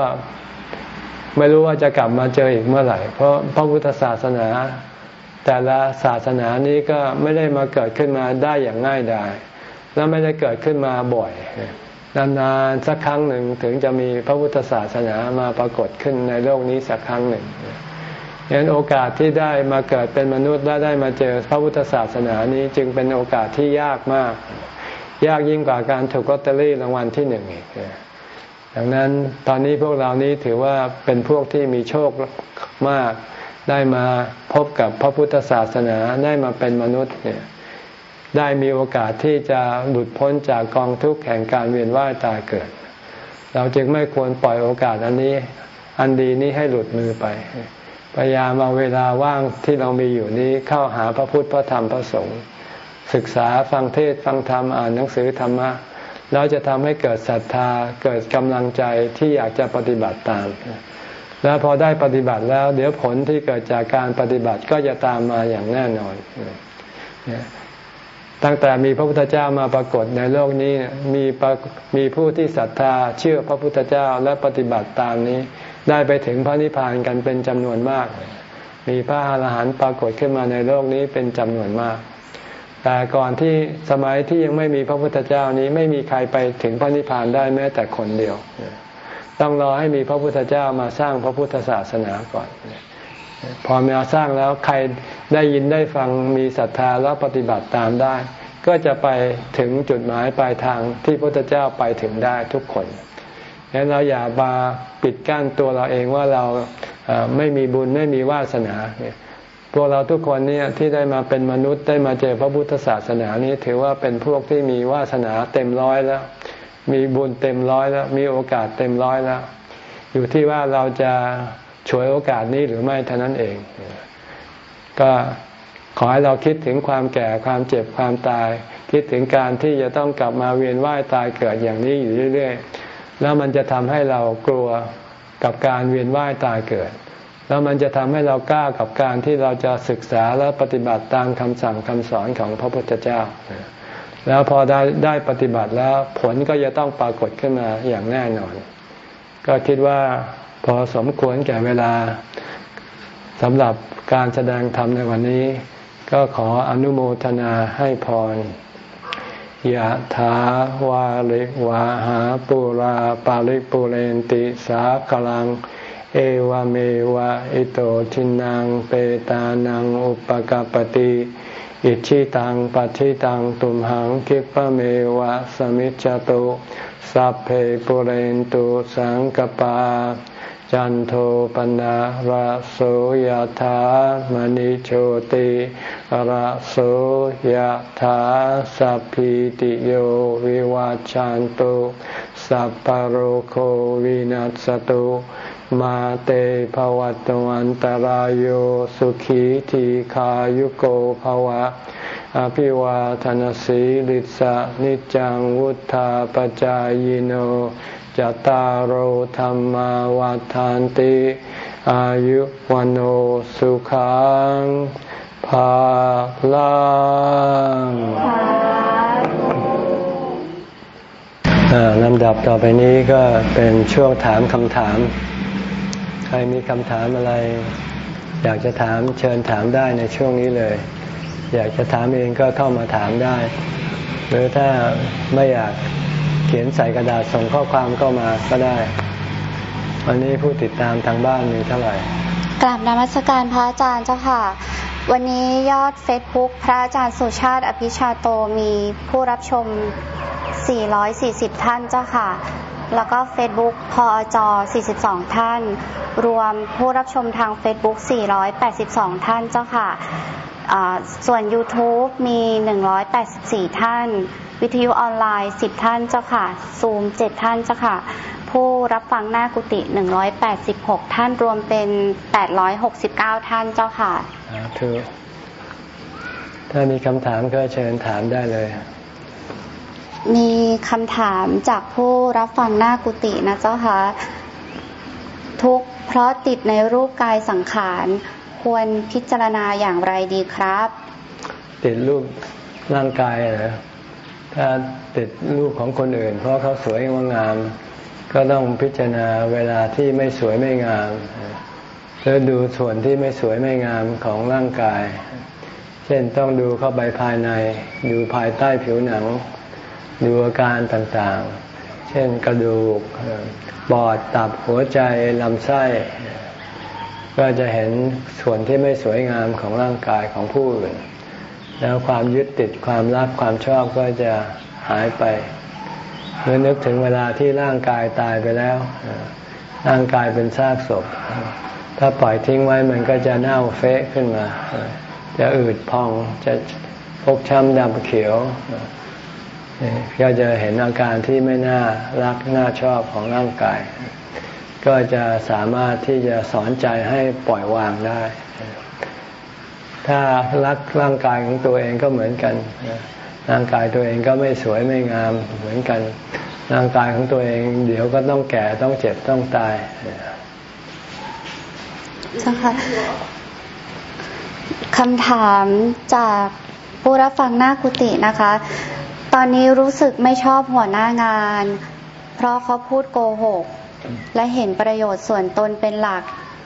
ไม่รู้ว่าจะกลับมาเจออีกเมื่อไหร่ เพราะพระพุทธศาสนา แต่ละศาสนานี้ก็ไม่ได้มาเกิดขึ้นมาได้อย่างง่ายดายแล้วไม่ได้เกิดขึ้นมาบ่อยนานๆสักครั้งหนึ่งถึงจะมีพระพุทธศาสนามาปรากฏขึ้นในโลกนี้สักครั้งหนึ่งดังนั้นโอกาสที่ได้มาเกิดเป็นมนุษย์และได้มาเจอพระพุทธศาสนานี้จึงเป็นโอกาสที่ยากมาก ยากยิ่งกว่าการถูกลอตเตอรี่รางวัลที่หนึ่งอีกดังนั้นตอนนี้พวกเรานี้ถือว่าเป็นพวกที่มีโชคมากได้มาพบกับพระพุทธศาสนาได้มาเป็นมนุษย์เนี่ยได้มีโอกาสที่จะหลุดพ้นจากกองทุกข์แห่งการเวียนว่ายตายเกิด เราจึงไม่ควรปล่อยโอกาสอันนี้ อันดีนี้ให้หลุดมือไป พยายามเอาเวลาว่างที่เรามีอยู่นี้เข้าหาพระพุทธพระธรรมพระสงฆ์ ศึกษาฟังเทศฟังธรรมอ่านหนังสือธรรมะแล้วจะทำให้เกิดศรัทธาเกิดกำลังใจที่อยากจะปฏิบัติตาม แล้วพอได้ปฏิบัติแล้ว เดี๋ยวผลที่เกิดจากการปฏิบัติก็จะตามมาอย่างแน่นอน ตั้งแต่มีพระพุทธเจ้ามาปรากฏในโลกนี้มีมีผู้ที่ศรัทธาเชื่อพระพุทธเจ้าและปฏิบัติตามนี้ ได้ไปถึงพระนิพพานกันเป็นจำนวนมาก มีพระอรหันต์ปรากฏขึ้นมาในโลกนี้เป็นจำนวนมาก แต่ก่อนที่สมัยที่ยังไม่มีพระพุทธเจ้านี้ไม่มีใครไปถึงพระนิพพานได้แม้แต่คนเดียว ต้องรอให้มีพระพุทธเจ้ามาสร้างพระพุทธศาสนาก่อน พอมาสร้างแล้วใครได้ยินได้ฟังมีศรัทธาแล้วปฏิบัติตามได้ ก็จะไปถึงจุดหมายปลายทางที่พระพุทธเจ้าไปถึงได้ทุกคนดังนั้นเราอย่ามาปิดกั้นตัวเราเองว่าเราไม่มีบุญไม่มีวาสนาเนี่ย พวกเราทุกคนเนี่ยที่ได้มาเป็นมนุษย์ได้มาเจอพระพุทธศาสนานี้ถือว่าเป็นพวกที่มีวาสนาเต็มร้อยแล้ว มีบุญเต็มร้อยแล้ว มีโอกาสเต็มร้อยแล้ว อยู่ที่ว่าเราจะฉวยโอกาสนี้หรือไม่เท่านั้นเอง ก็ขอให้เราคิดถึงความแก่ความเจ็บความตาย คิดถึงการที่จะต้องกลับมาเวียนว่ายตายเกิดอย่างนี้อยู่เรื่อย ๆ แล้วมันจะทำให้เรากลัวกับการเวียนว่ายตายเกิด แล้วมันจะทำให้เรากล้ากับการที่เราจะศึกษาและปฏิบัติตามคำสั่งคำสอนของพระพุทธเจ้า แล้วพอได้ได้ปฏิบัติแล้วผลก็จะต้องปรากฏขึ้นมาอย่างแน่นอน ก็คิดว่าพอสมควรแก่เวลาสำหรับการแสดงธรรมในวันนี้ ก็ขออนุโมทนาให้พรยะถาวาลิวาหาปุราปาริปุเรนติสากลัง เอวเมวะอิโตทินังเปตานังอุปกปติอิชิตังปัชิตังตุมหังคิปะเมวะสมิจจตุสัพเพปุเรนตุสังกปา จันโทปนะระโสยธามณิโชติระโสยธาสัพพิติโยวิวาจันตุสัพพโรโควินัสตุ มาเตภวัตวันตารโยสุขีทีขายุโกภวะ อภิวาทนสีลิสะนิจังวุธาปจายโนจตารโธรรมวาทานติ อายุวันโอสุขังภาลังลำดับต่อไปนี้ก็เป็นช่วงถามคำถาม ครมีคำถามอะไร อยากจะถามเชิญถามได้ในช่วงนี้เลย อยากจะถามเองก็เข้ามาถามได้ หรือถ้าไม่อยากเขียนใส่กระดาษส่งข้อความก็มาก็ได้ วันนี้ผู้ติดตามทางบ้านมีเท่าไหร่กราบนมัสการพระอาจารย์เจ้าค่ะ วันนี้ยอดเฟซบุ๊กพระอาจารย์สุชาติอภิชาโตมีผู้รับชม 440 ท่านเจ้าค่ะ แล้วก็เฟซบุ๊กพอจอ42 ท่าน รวมผู้รับชมทางเฟซบุ๊ก482 ท่านเจ้าค่ะส่วน YouTube มี 184 ท่าน วิทยุออนไลน์ 10 ท่านเจ้าค่ะ ซูม 7 ท่านเจ้าค่ะ ผู้รับฟังหน้ากุฏิ186 ท่านรวมเป็น 869 ท่านเจ้าค่ะถูกถ้ามีคำถามก็เชิญถามได้เลย มีคำถามจากผู้รับฟังหน้ากุฏินะเจ้าคะทุกเพราะติดในรูปกายสังขาร ควรพิจารณาอย่างไรดีครับ ติดรูปร่างกายเหรอถ้าติดรูปของคนอื่น เพราะเขาสวยว่างาม ก็ต้องพิจารณาเวลาที่ไม่สวยไม่งามแล้วดูส่วนที่ไม่สวยไม่งามของร่างกาย เช่นต้องดูเข้าไปภายใน ดูภายใต้ผิวหนัง ดูอาการต่างๆ เช่นกระดูกปอดตับหัวใจลำไส้ ก็จะเห็นส่วนที่ไม่สวยงามของร่างกายของผู้อื่น แล้วความยึดติดความรักความชอบก็จะหายไปเมื่อนึกถึงเวลาที่ร่างกายตายไปแล้ว ร่างกายเป็นซากศพ ถ้าปล่อยทิ้งไว้มันก็จะเน่าเฟะขึ้นมา จะอืดพองจะพกช้ำดำเขียว ก็จะเห็นอาการที่ไม่น่ารักน่าชอบของร่างกาย ก็จะสามารถที่จะสอนใจให้ปล่อยวางได้ ถ้ารักร่างกายของตัวเองก็เหมือนกัน ร่างกายตัวเองก็ไม่สวยไม่งามเหมือนกัน ร่างกายของตัวเอง เดี๋ยวก็ต้องแก่ต้องเจ็บต้องตายใช่ค่ะคำถามจากผู้รับฟังหน้ากุฏินะคะ ตอนนี้รู้สึกไม่ชอบหัวหน้างาน เพราะเขาพูดโกหก และเห็นประโยชน์ส่วนตนเป็นหลัก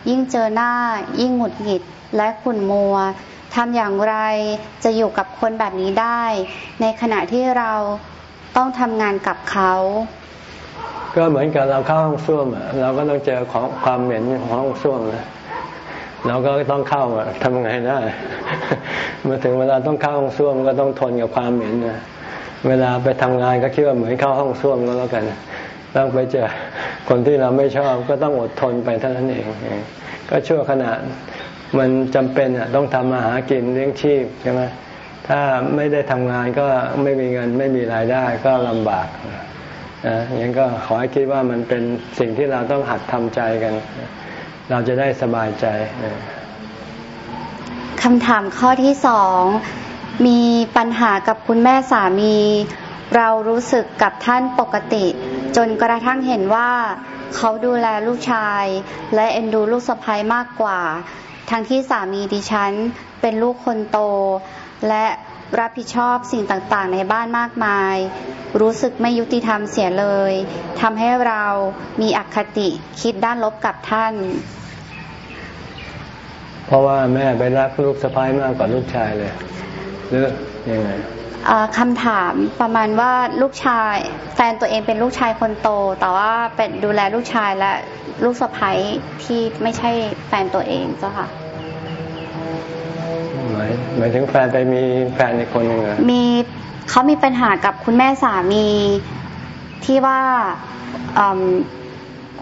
ยิ่งเจอหน้า ยิ่งหงุดหงิดและขุ่นมัวทำอย่างไรจะอยู่กับคนแบบนี้ได้ ในขณะที่เราต้องทำงานกับเขา ก็เหมือนกับเราเข้าห้องส้วมเราก็ต้องเจอของความเหม็นของห้องส้วมนะเราก็ต้องเข้าทำไงได้ เมื่อถึงเวลาต้องเข้าห้องส้วมก็ต้องทนกับความเหม็นนะ เวลาไปทำงานก็คิดว่าเหมือนเข้าห้องส้วมก็แล้วกันต้องไปเจอคนที่เราไม่ชอบก็ต้องอดทนไปเท่านั้นเอง ก็ชั่วขณะมันจำเป็นอะต้องทำมาหากินเลี้ยงชีพใช่ไหมถ้าไม่ได้ทำงานก็ไม่มีเงินไม่มีรายได้ก็ลำบากนะยังก็ขอให้คิดว่ามันเป็นสิ่งที่เราต้องหัดทำใจกัน เราจะได้สบายใจคำถามข้อที่สอง มีปัญหากับคุณแม่สามี เรารู้สึกกับท่านปกติ จนกระทั่งเห็นว่า เขาดูแลลูกชาย และเอ็นดูลูกสะใภ้มากกว่า ทั้งที่สามีดิฉันเป็นลูกคนโต และรับผิดชอบสิ่งต่างๆ ในบ้านมากมาย รู้สึกไม่ยุติธรรมเสียเลยทำให้เรามีอคติคิดด้านลบกับท่าน เพราะว่าแม่ไปรักลูกสะพ้ายมากกว่าลูกชายเลย หรือยังไงคำถามประมาณว่าลูกชาย แฟนตัวเองเป็นลูกชายคนโต แต่ว่าเป็นดูแลลูกชายและลูกสะพ้ายที่ไม่ใช่แฟนตัวเองเจ้าค่ะหมายหมายถึงแฟนไปมีแฟนอีกคนหนึ่งเหรอมีเขามีปัญหากับคุณแม่สามีที่ว่า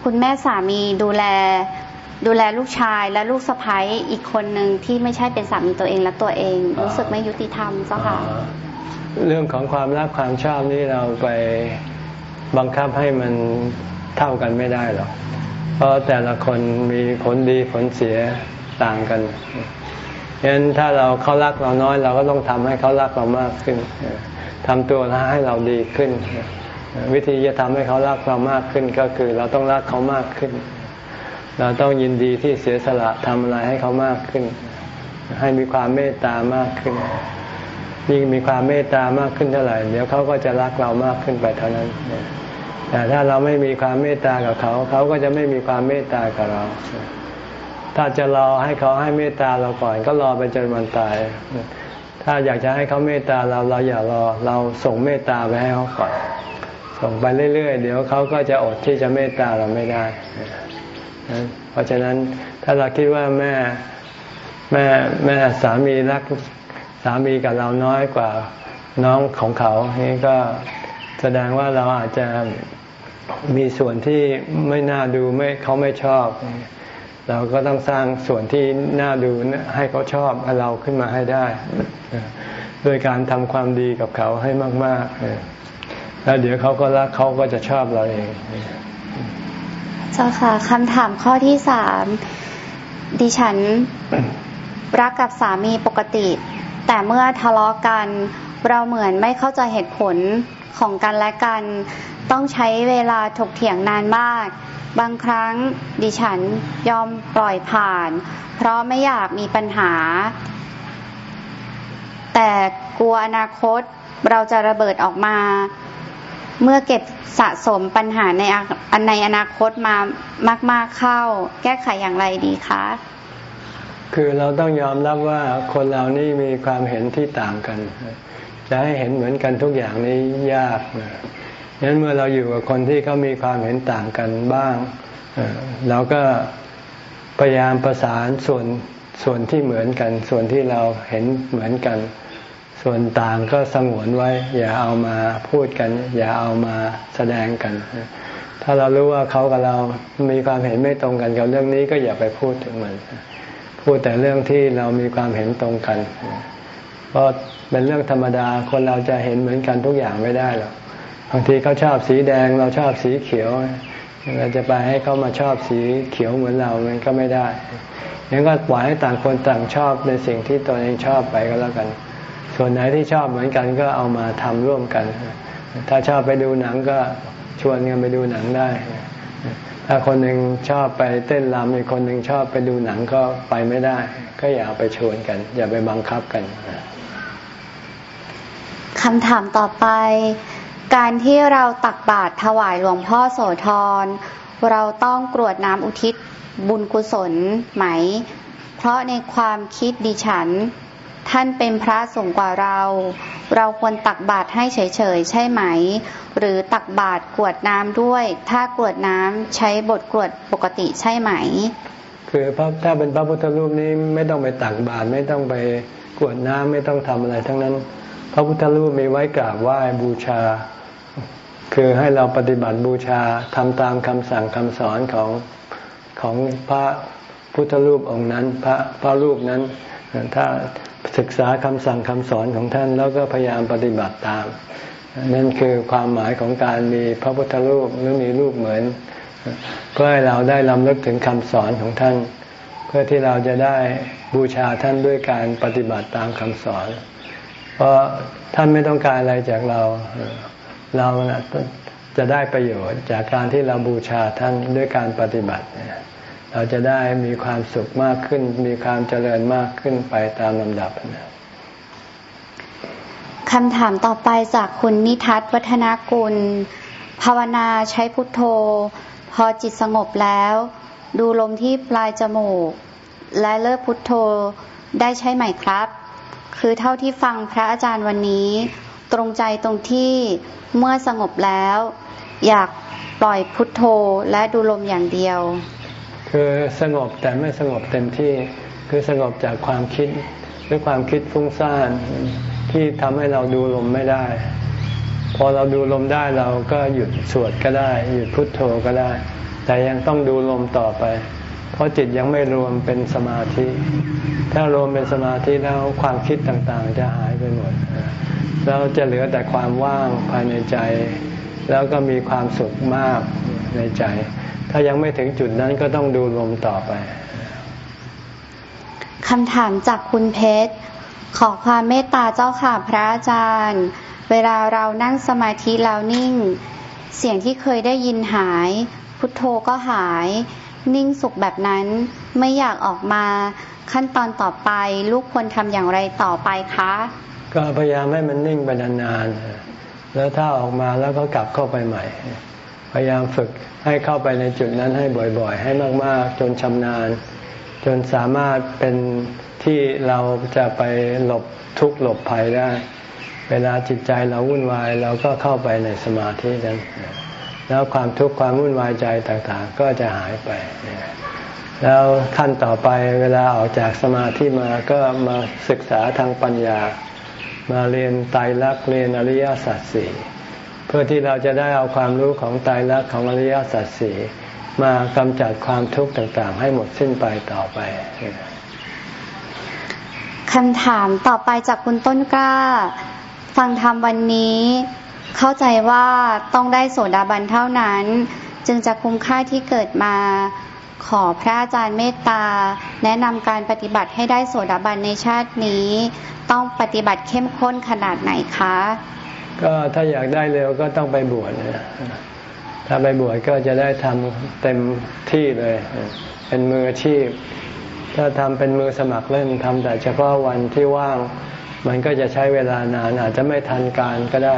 คุณแม่สามีดูแล ดูแลลูกชายและลูกสะพ้ายอีกคนหนึ่งที่ไม่ใช่เป็นสามีตัวเองและตัวเอง รู้สึกไม่ยุติธรรมเจ้าค่ะ เรื่องของความรักความชอบนี่เราไปบังคับให้มันเท่ากันไม่ได้หรอก เพราะแต่ละคนมีผลดีผลเสียต่างกันฉะนั้นถ้าเราเขารักเราน้อย เราก็ต้องทำให้เขารักเรามากขึ้นทำตัวให้เราดีขึ้น วิธีจะทำให้เขารักเรามากขึ้นก็คือเราต้องรักเขามากขึ้น เราต้องยินดีที่เสียสละทำอะไรให้เขามากขึ้น ให้มีความเมตตามากขึ้น ยิ่งมีความเมตตามากขึ้นเท่าไหร่ เดี๋ยวเขาก็จะรักเรามากขึ้นไปเท่านั้น แต่ถ้าเราไม่มีความเมตตากับเขา เขาก็จะไม่มีความเมตตากับเรา ถ้าจะรอให้เขาให้เมตตาเราก่อน ก็รอไปจนวันตาย ถ้าอยากจะให้เขาเมตตาเราเราอย่ารอ เราส่งเมตตาไปให้เขาก่อน ส่งไปเรื่อยๆ เดี๋ยวเขาก็จะอดที่จะเมตตาเราไม่ได้ เพราะฉะนั้นถ้าเราคิดว่าแม่แม่แม่สามีรักสามีกับเราน้อยกว่าน้องของเขา นี่ก็แสดงว่าเราอาจจะมีส่วนที่ไม่น่าดูไม่เขาไม่ชอบ เราก็ต้องสร้างส่วนที่น่าดูให้เขาชอบเราขึ้นมาให้ได้โดยการทำความดีกับเขาให้มาก ๆ แล้วเดี๋ยวเขาก็รักเขาก็จะชอบเราเอง เจ้าค่ะคำถามข้อที่สามดิฉันรักกับสามีปกติ แต่เมื่อทะเลาะกันเราเหมือนไม่เข้าใจเหตุผลของกันและกัน ต้องใช้เวลาถกเถียงนานมาก บางครั้งดิฉันยอมปล่อยผ่าน เพราะไม่อยากมีปัญหา แต่กลัวอนาคตเราจะระเบิดออกมา เมื่อเก็บสะสมปัญหาในในอนาคตมามาก ๆเข้า แก้ไขอย่างไรดีคะ คือเราต้องยอมรับว่าคนเรานี่มีความเห็นที่ต่างกัน จะให้เห็นเหมือนกันทุกอย่างนี้ยากนะงั้นเมื่อเราอยู่กับคนที่เขามีความเห็นต่างกันบ้างเราก็พยายามประสานส่วนส่วนที่เหมือนกัน ส่วนที่เราเห็นเหมือนกัน ส่วนต่างก็สงวนไว้ อย่าเอามาพูดกัน อย่าเอามาแสดงกัน ถ้าเรารู้ว่าเขากับเรามีความเห็นไม่ตรงกันกับเรื่องนี้ก็อย่าไปพูดถึงมัน พูดแต่เรื่องที่เรามีความเห็นตรงกัน เพราะเป็นเรื่องธรรมดาคนเราจะเห็นเหมือนกันทุกอย่างไม่ได้หรอกบางทีเขาชอบสีแดงเราชอบสีเขียว เราจะไปให้เขามาชอบสีเขียวเหมือนเรา มันก็ไม่ได้ยังก็ปล่อยให้ต่างคนต่างชอบในสิ่งที่ตัวเองชอบไปก็แล้วกัน ส่วนไหนที่ชอบเหมือนกันก็เอามาทำร่วมกัน ถ้าชอบไปดูหนังก็ชวนกันไปดูหนังได้ ถ้าคนหนึ่งชอบไปเต้นรำอีกคนหนึ่งชอบไปดูหนังก็ไปไม่ได้ ก็อย่าไปชวนกัน อย่าไปบังคับกันคำถามต่อไป การที่เราตักบาตรถวายหลวงพ่อโสธรเราต้องกรวดน้ำอุทิศบุญกุศลไหม เพราะในความคิดดิฉัน ท่านเป็นพระสูงกว่าเรา เราควรตักบาตรให้เฉยๆใช่ไหม หรือตักบาตรกวดน้ำด้วย ถ้ากวดน้ำใช้บทกวดปกติใช่ไหม คือถ้าเป็นพระพุทธรูปนี้ไม่ต้องไปตักบาตรไม่ต้องไปกวดน้ำไม่ต้องทำอะไรทั้งนั้น พระพุทธรูปมีไว้กราบไหว้บูชา คือให้เราปฏิบัติบูชาทำตามคำสั่งคำสอนของของพระพุทธรูปองค์นั้น พระพระรูปนั้นถ้า ศึกษาคำสั่งคำสอนของท่านแล้วก็พยายามปฏิบัติตาม นั่นคือความหมายของการมีพระพุทธรูปหรือมีรูปเหมือน เพื่อให้เราได้ลำลึกถึงคำสอนของท่าน เพื่อที่เราจะได้บูชาท่านด้วยการปฏิบัติตามคำสอน เพราะท่านไม่ต้องการอะไรจากเราเราจะได้ประโยชน์จากการที่เราบูชาท่านด้วยการปฏิบัติเราจะได้มีความสุขมากขึ้น มีความเจริญมากขึ้นไปตามลำดับนะคำถามต่อไปจากคุณนิทัศวัฒนากุล ภาวนาใช้พุทโธ พอจิตสงบแล้ว ดูลมที่ปลายจมูก และเลิกพุทโธได้ใช่ไหมครับ คือเท่าที่ฟังพระอาจารย์วันนี้ ตรงใจตรงที่เมื่อสงบแล้ว อยากปล่อยพุทโธและดูลมอย่างเดียว คือสงบแต่ไม่สงบเต็มที่ คือสงบจากความคิดหรือความคิดฟุ้งซ่านที่ทำให้เราดูลมไม่ได้ พอเราดูลมได้เราก็หยุดสวดก็ได้ หยุดพุทโธก็ได้ แต่ยังต้องดูลมต่อไป เพราะจิตยังไม่รวมเป็นสมาธิ ถ้ารวมเป็นสมาธิแล้วความคิดต่างๆ จะหายไปหมดเราจะเหลือแต่ความว่างภายในใจ แล้วก็มีความสุขมากในใจ ถ้ายังไม่ถึงจุดนั้นก็ต้องดูลมต่อไปคำถามจากคุณเพชร ขอความเมตตาเจ้าค่ะพระอาจารย์ เวลาเรานั่งสมาธิแล้วนิ่ง เสียงที่เคยได้ยินหาย พุทโธก็หาย นิ่งสุขแบบนั้นไม่อยากออกมาขั้นตอนต่อไป ลูกควรทำอย่างไรต่อไปคะ ก็พยายามให้มันนิ่งไปนานๆแล้วถ้าออกมาแล้วก็กลับเข้าไปใหม่ พยายามฝึกให้เข้าไปในจุดนั้นให้บ่อยๆ ให้มากๆ จนชำนาญ จนสามารถเป็นที่เราจะไปหลบทุกข์หลบภัยได้ เวลาจิตใจเราวุ่นวายเราก็เข้าไปในสมาธินั้น แล้วความทุกข์ความวุ่นวายใจต่างๆ ก็จะหายไป แล้วขั้นต่อไปเวลาออกจากสมาธิมาก็มาศึกษาทางปัญญา มาเรียนไตรลักษณ์เรียนอริยสัจสี่ พื่อที่เราจะได้เอาความรู้ของไตรลักของอริยสัจสี่มากำจัดความทุกข์ต่างๆ ให้หมดสิ้นไปต่อไปคำถามต่อไปจากคุณต้นกล้า ฟังธรรมวันนี้ เข้าใจว่าต้องได้โสดาบันเท่านั้น จึงจะคุ้มค่าที่เกิดมา ขอพระอาจารย์เมตตา แนะนำการปฏิบัติให้ได้โสดาบันในชาตินี้ ต้องปฏิบัติเข้มข้นขนาดไหนคะ ก็ถ้าอยากได้เร็วก็ต้องไปบวชถ้าไปบวชก็จะได้ทำเต็มที่เลย เป็นมืออาชีพ ถ้าทำเป็นมือสมัครเล่นทำแต่เฉพาะวันที่ว่าง มันก็จะใช้เวลานาน อาจจะไม่ทันการก็ได้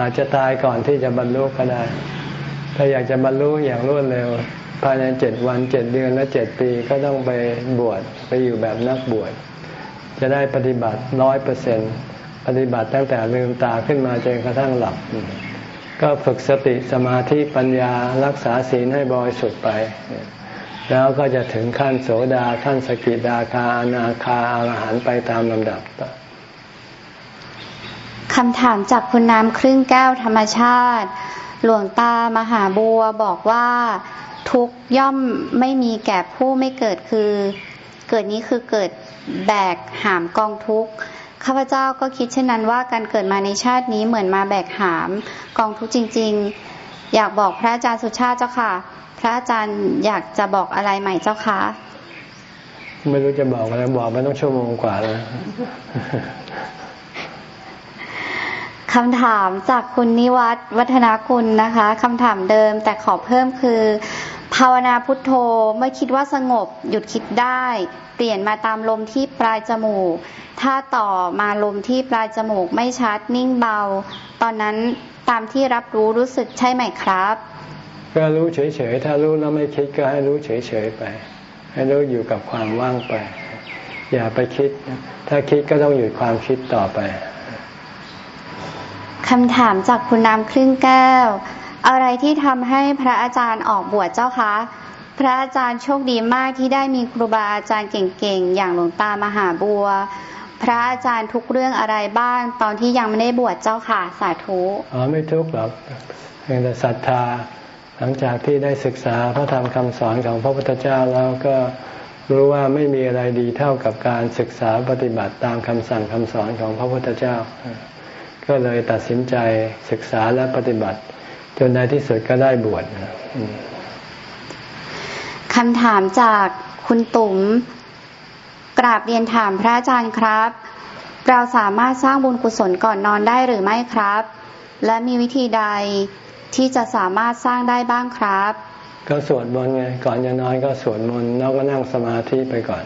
อาจจะตายก่อนที่จะบรรลุก็ได้ ถ้าอยากจะบรรลุอย่างรวดเร็ว ภายในเจ็ดวันเจ็ดเดือนและเจ็ดปีก็ต้องไปบวชไปอยู่แบบนักบวชจะได้ปฏิบัติร้อยเปอร์เซ็นต์ ปฏิบัติตั้งแต่ลืมตาขึ้นมาจนกระทั่งหลับ ก็ฝึกสติสมาธิปัญญารักษาศีลให้บริสุทธิ์ไป แล้วก็จะถึงขั้นโสดาขั้นสกิดาคาอนาคาอรหันไปตามลำดับคำถามจากคุณน้ำครึ่งแก้วธรรมชาติ หลวงตามหาบัวบอกว่าทุกย่อมไม่มีแก่ผู้ไม่เกิดคือ เกิดนี้คือเกิดแบกหามกองทุกข์ ข้าพเจ้าก็คิดเช่นนั้นว่าการเกิดมาในชาตินี้เหมือนมาแบกหาม กองทุกข์จริง ๆ อยากบอกพระอาจารย์สุชาติเจ้าค่ะ พระอาจารย์อยากจะบอกอะไรใหม่เจ้าคะไม่รู้จะบอกอะไรบอกไปต้องชั่วโมงกว่าแล้วคำถามจากคุณนิวัตวัฒนาคุณนะคะคำถามเดิมแต่ขอเพิ่มคือ ภาวนาพุทโธเมื่อคิดว่าสงบหยุดคิดได้ เปลี่ยนมาตามลมที่ปลายจมูก ถ้าต่อมาลมที่ปลายจมูกไม่ชัดนิ่งเบา ตอนนั้นตามที่รับรู้รู้สึกใช่ไหมครับ ก็รู้เฉยๆ ถ้ารู้แล้วไม่คิดก็ให้รู้เฉยๆไป ให้รู้อยู่กับความว่างไป อย่าไปคิด ถ้าคิดก็ต้องหยุดความคิดต่อไปคำถามจากคุณน้ำครึ่งแก้ว อะไรที่ทำให้พระอาจารย์ออกบวชเจ้าคะ พระอาจารย์โชคดีมากที่ได้มีครูบาอาจารย์เก่งๆ อย่างหลวงตามหาบัว พระอาจารย์ทุกเรื่องอะไรบ้าง ตอนที่ยังไม่ได้บวชเจ้าค่ะสาธุอ๋อไม่ทุกหรอกเพียงแต่ศรัทธา หลังจากที่ได้ศึกษาพระธรรมคำสอนของพระพุทธเจ้าแล้วก็รู้ว่าไม่มีอะไรดีเท่ากับการศึกษาปฏิบัติตามคำสั่งคำสอนของพระพุทธเจ้า ก็เลยตัดสินใจศึกษาและปฏิบัติ จนในที่สุดก็ได้บวช คำถามจากคุณตุ๋ม กราบเรียนถามพระอาจารย์ครับ เราสามารถสร้างบุญกุศลก่อนนอนได้หรือไม่ครับ และมีวิธีใดที่จะสามารถสร้างได้บ้างครับ ก็สวดมนต์ไงก่อนจะนอนก็สวดมนต์แล้วก็นั่งสมาธิไปก่อน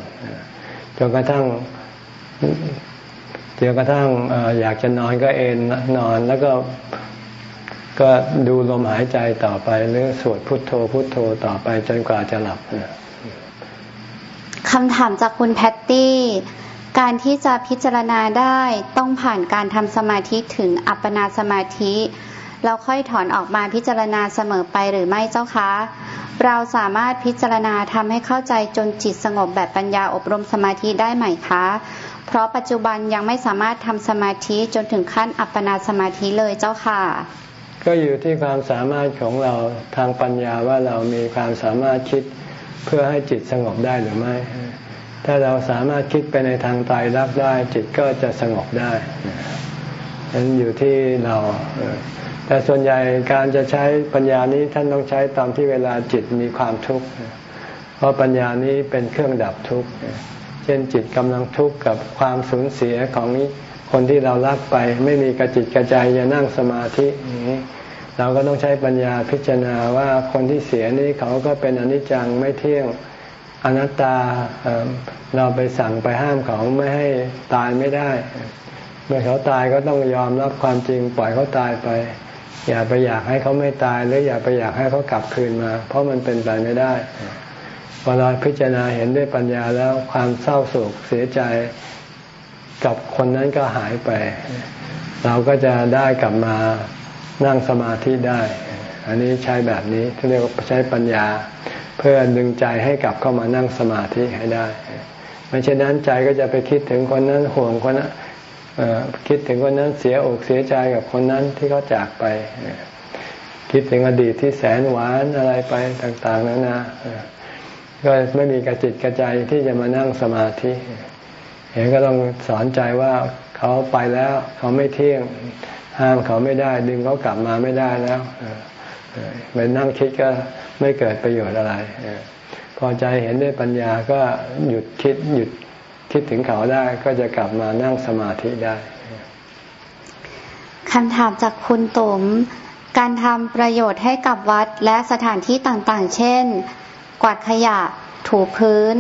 จนกระทั่งจนกระทั่งอยากจะนอนก็เอนนอนแล้วก็ ก็ดูลมหายใจต่อไปหรือสวดพุทโธพุทโธต่อไปจนกว่าจะหลับคำถามจากคุณแพตตี้ การที่จะพิจารณาได้ต้องผ่านการทำสมาธิถึงอัปปนาสมาธิแล้วค่อยถอนออกมาพิจารณาเสมอไปหรือไม่เจ้าคะ เราสามารถพิจารณาทำให้เข้าใจจนจิตสงบแบบปัญญาอบรมสมาธิได้ไหมคะ เพราะปัจจุบันยังไม่สามารถทำสมาธิจนถึงขั้นอัปปนาสมาธิเลยเจ้าค่ะ ก็อยู่ที่ความสามารถของเราทางปัญญาว่าเรามีความสามารถคิดเพื่อให้จิตสงบได้หรือไม่ ถ้าเราสามารถคิดไปในทางตายรักได้ จิตก็จะสงบได้นั้นอยู่ที่เราแต่ส่วนใหญ่การจะใช้ปัญญานี้ท่านต้องใช้ตอนที่เวลาจิตมีความทุกข์ เพราะปัญญานี้เป็นเครื่องดับทุกข์ เช่นจิตกำลังทุกข์กับความสูญเสียของนี้ คนที่เรารักไปไม่มีกระจิตกระใจจะนั่งสมาธินี้ เราก็ต้องใช้ปัญญาพิจารณาว่าคนที่เสียนี้เขาก็เป็นอนิจจังไม่เที่ยงอนัตตาเราไปสั่งไปห้ามเขาไม่ให้ตายไม่ได้ เมื่อเขาตายก็ต้องยอมรับความจริงปล่อยเขาตายไป อย่าไปอยากให้เขาไม่ตายหรืออย่าไปอยากให้เขากลับคืนมา เพราะมันเป็นไปไม่ได้พอเราพิจารณาเห็นด้วยปัญญาแล้วความเศร้าโศกเสียใจ กับคนนั้นก็หายไป เราก็จะได้กลับมานั่งสมาธิได้ อันนี้ใช้แบบนี้ที่เรียกว่าใช้ปัญญา เพื่อดึงใจให้กลับเข้ามานั่งสมาธิให้ได้ ไม่เช่นนั้นใจก็จะไปคิดถึงคนนั้นห่วงคนนั้นคิดถึงคนนั้นเสียอกเสียใจกับคนนั้นที่เขาจากไป คิดถึงอดีตที่แสนหวานอะไรไปต่าง ๆ นั้นนะก็ไม่มีกระจิตกระใจที่จะมานั่งสมาธิ เห็นก็ต้องสอนใจว่าเขาไปแล้วเขาไม่เที่ยง ห้ามเขาไม่ได้ดึงเขากลับมาไม่ได้แล้วไปนั่งคิดก็ไม่เกิดประโยชน์อะไร พอใจเห็นด้วยปัญญาก็หยุดคิดหยุดคิดถึงเขาได้ก็จะกลับมานั่งสมาธิได้คำถามจากคุณตุ๋มการทำประโยชน์ให้กับวัดและสถานที่ต่างๆ เช่น กวาดขยะ ถูพื้น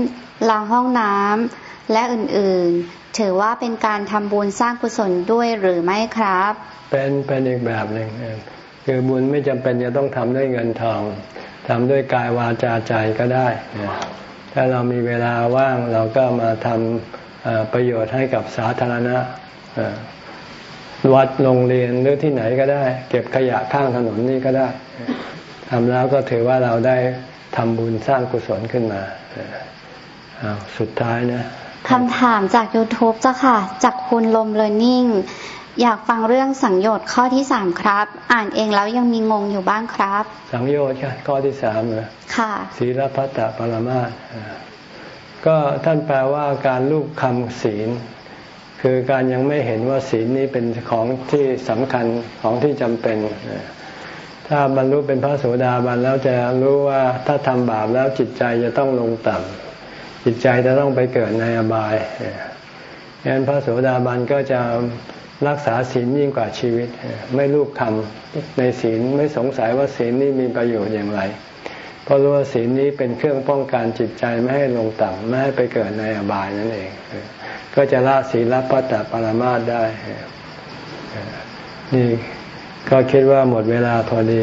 ล้างห้องน้ำ และอื่นๆ ถือว่าเป็นการทำบุญสร้างกุศลด้วยหรือไม่ครับ เป็นเป็นอีกแบบหนึ่งคือบุญไม่จำเป็นจะต้องทำด้วยเงินทองทำด้วยกายวาจาใจก็ได้ ถ้าเรามีเวลาว่างเราก็มาทำประโยชน์ให้กับสาธารณะวัดโรงเรียนหรือที่ไหนก็ได้ เก็บขยะข้างถนนนี่ก็ได้ทำแล้วก็ถือว่าเราได้ทำบุญสร้างกุศลขึ้นมาสุดท้ายนะ คำถามจาก YouTube เจ้าค่ะ จากคุณลมเลอร์นิ่ง อยากฟังเรื่องสังโยชน์ข้อที่สามครับ อ่านเองแล้วยังมีงงอยู่บ้างครับ สังโยชน์ค่ะข้อที่สามเหรอค่ะศีลพัตตปรมาก็ท่านแปลว่าการลูกคำศีล คือการยังไม่เห็นว่าศีลนี้เป็นของที่สำคัญของที่จำเป็น ถ้าบรรลุเป็นพระโสดาบันแล้วจะรู้ว่าถ้าทำบาปแล้วจิตใจจะต้องลงต่ำ จิตใจจะต้องไปเกิดในอบายดังนั้นพระโสดาบันก็จะรักษาศีลยิ่งกว่าชีวิต ไม่ลูกคำในศีลไม่สงสัยว่าศีลนี้มีประโยชน์อย่างไร เพราะรู้ว่าศีลนี้เป็นเครื่องป้องกันจิตใจไม่ให้ลงต่ำไม่ให้ไปเกิดในอบายนั่นเอง ก็จะละศีลพัตตปรมาตได้ นี่ก็คิดว่าหมดเวลาพอดี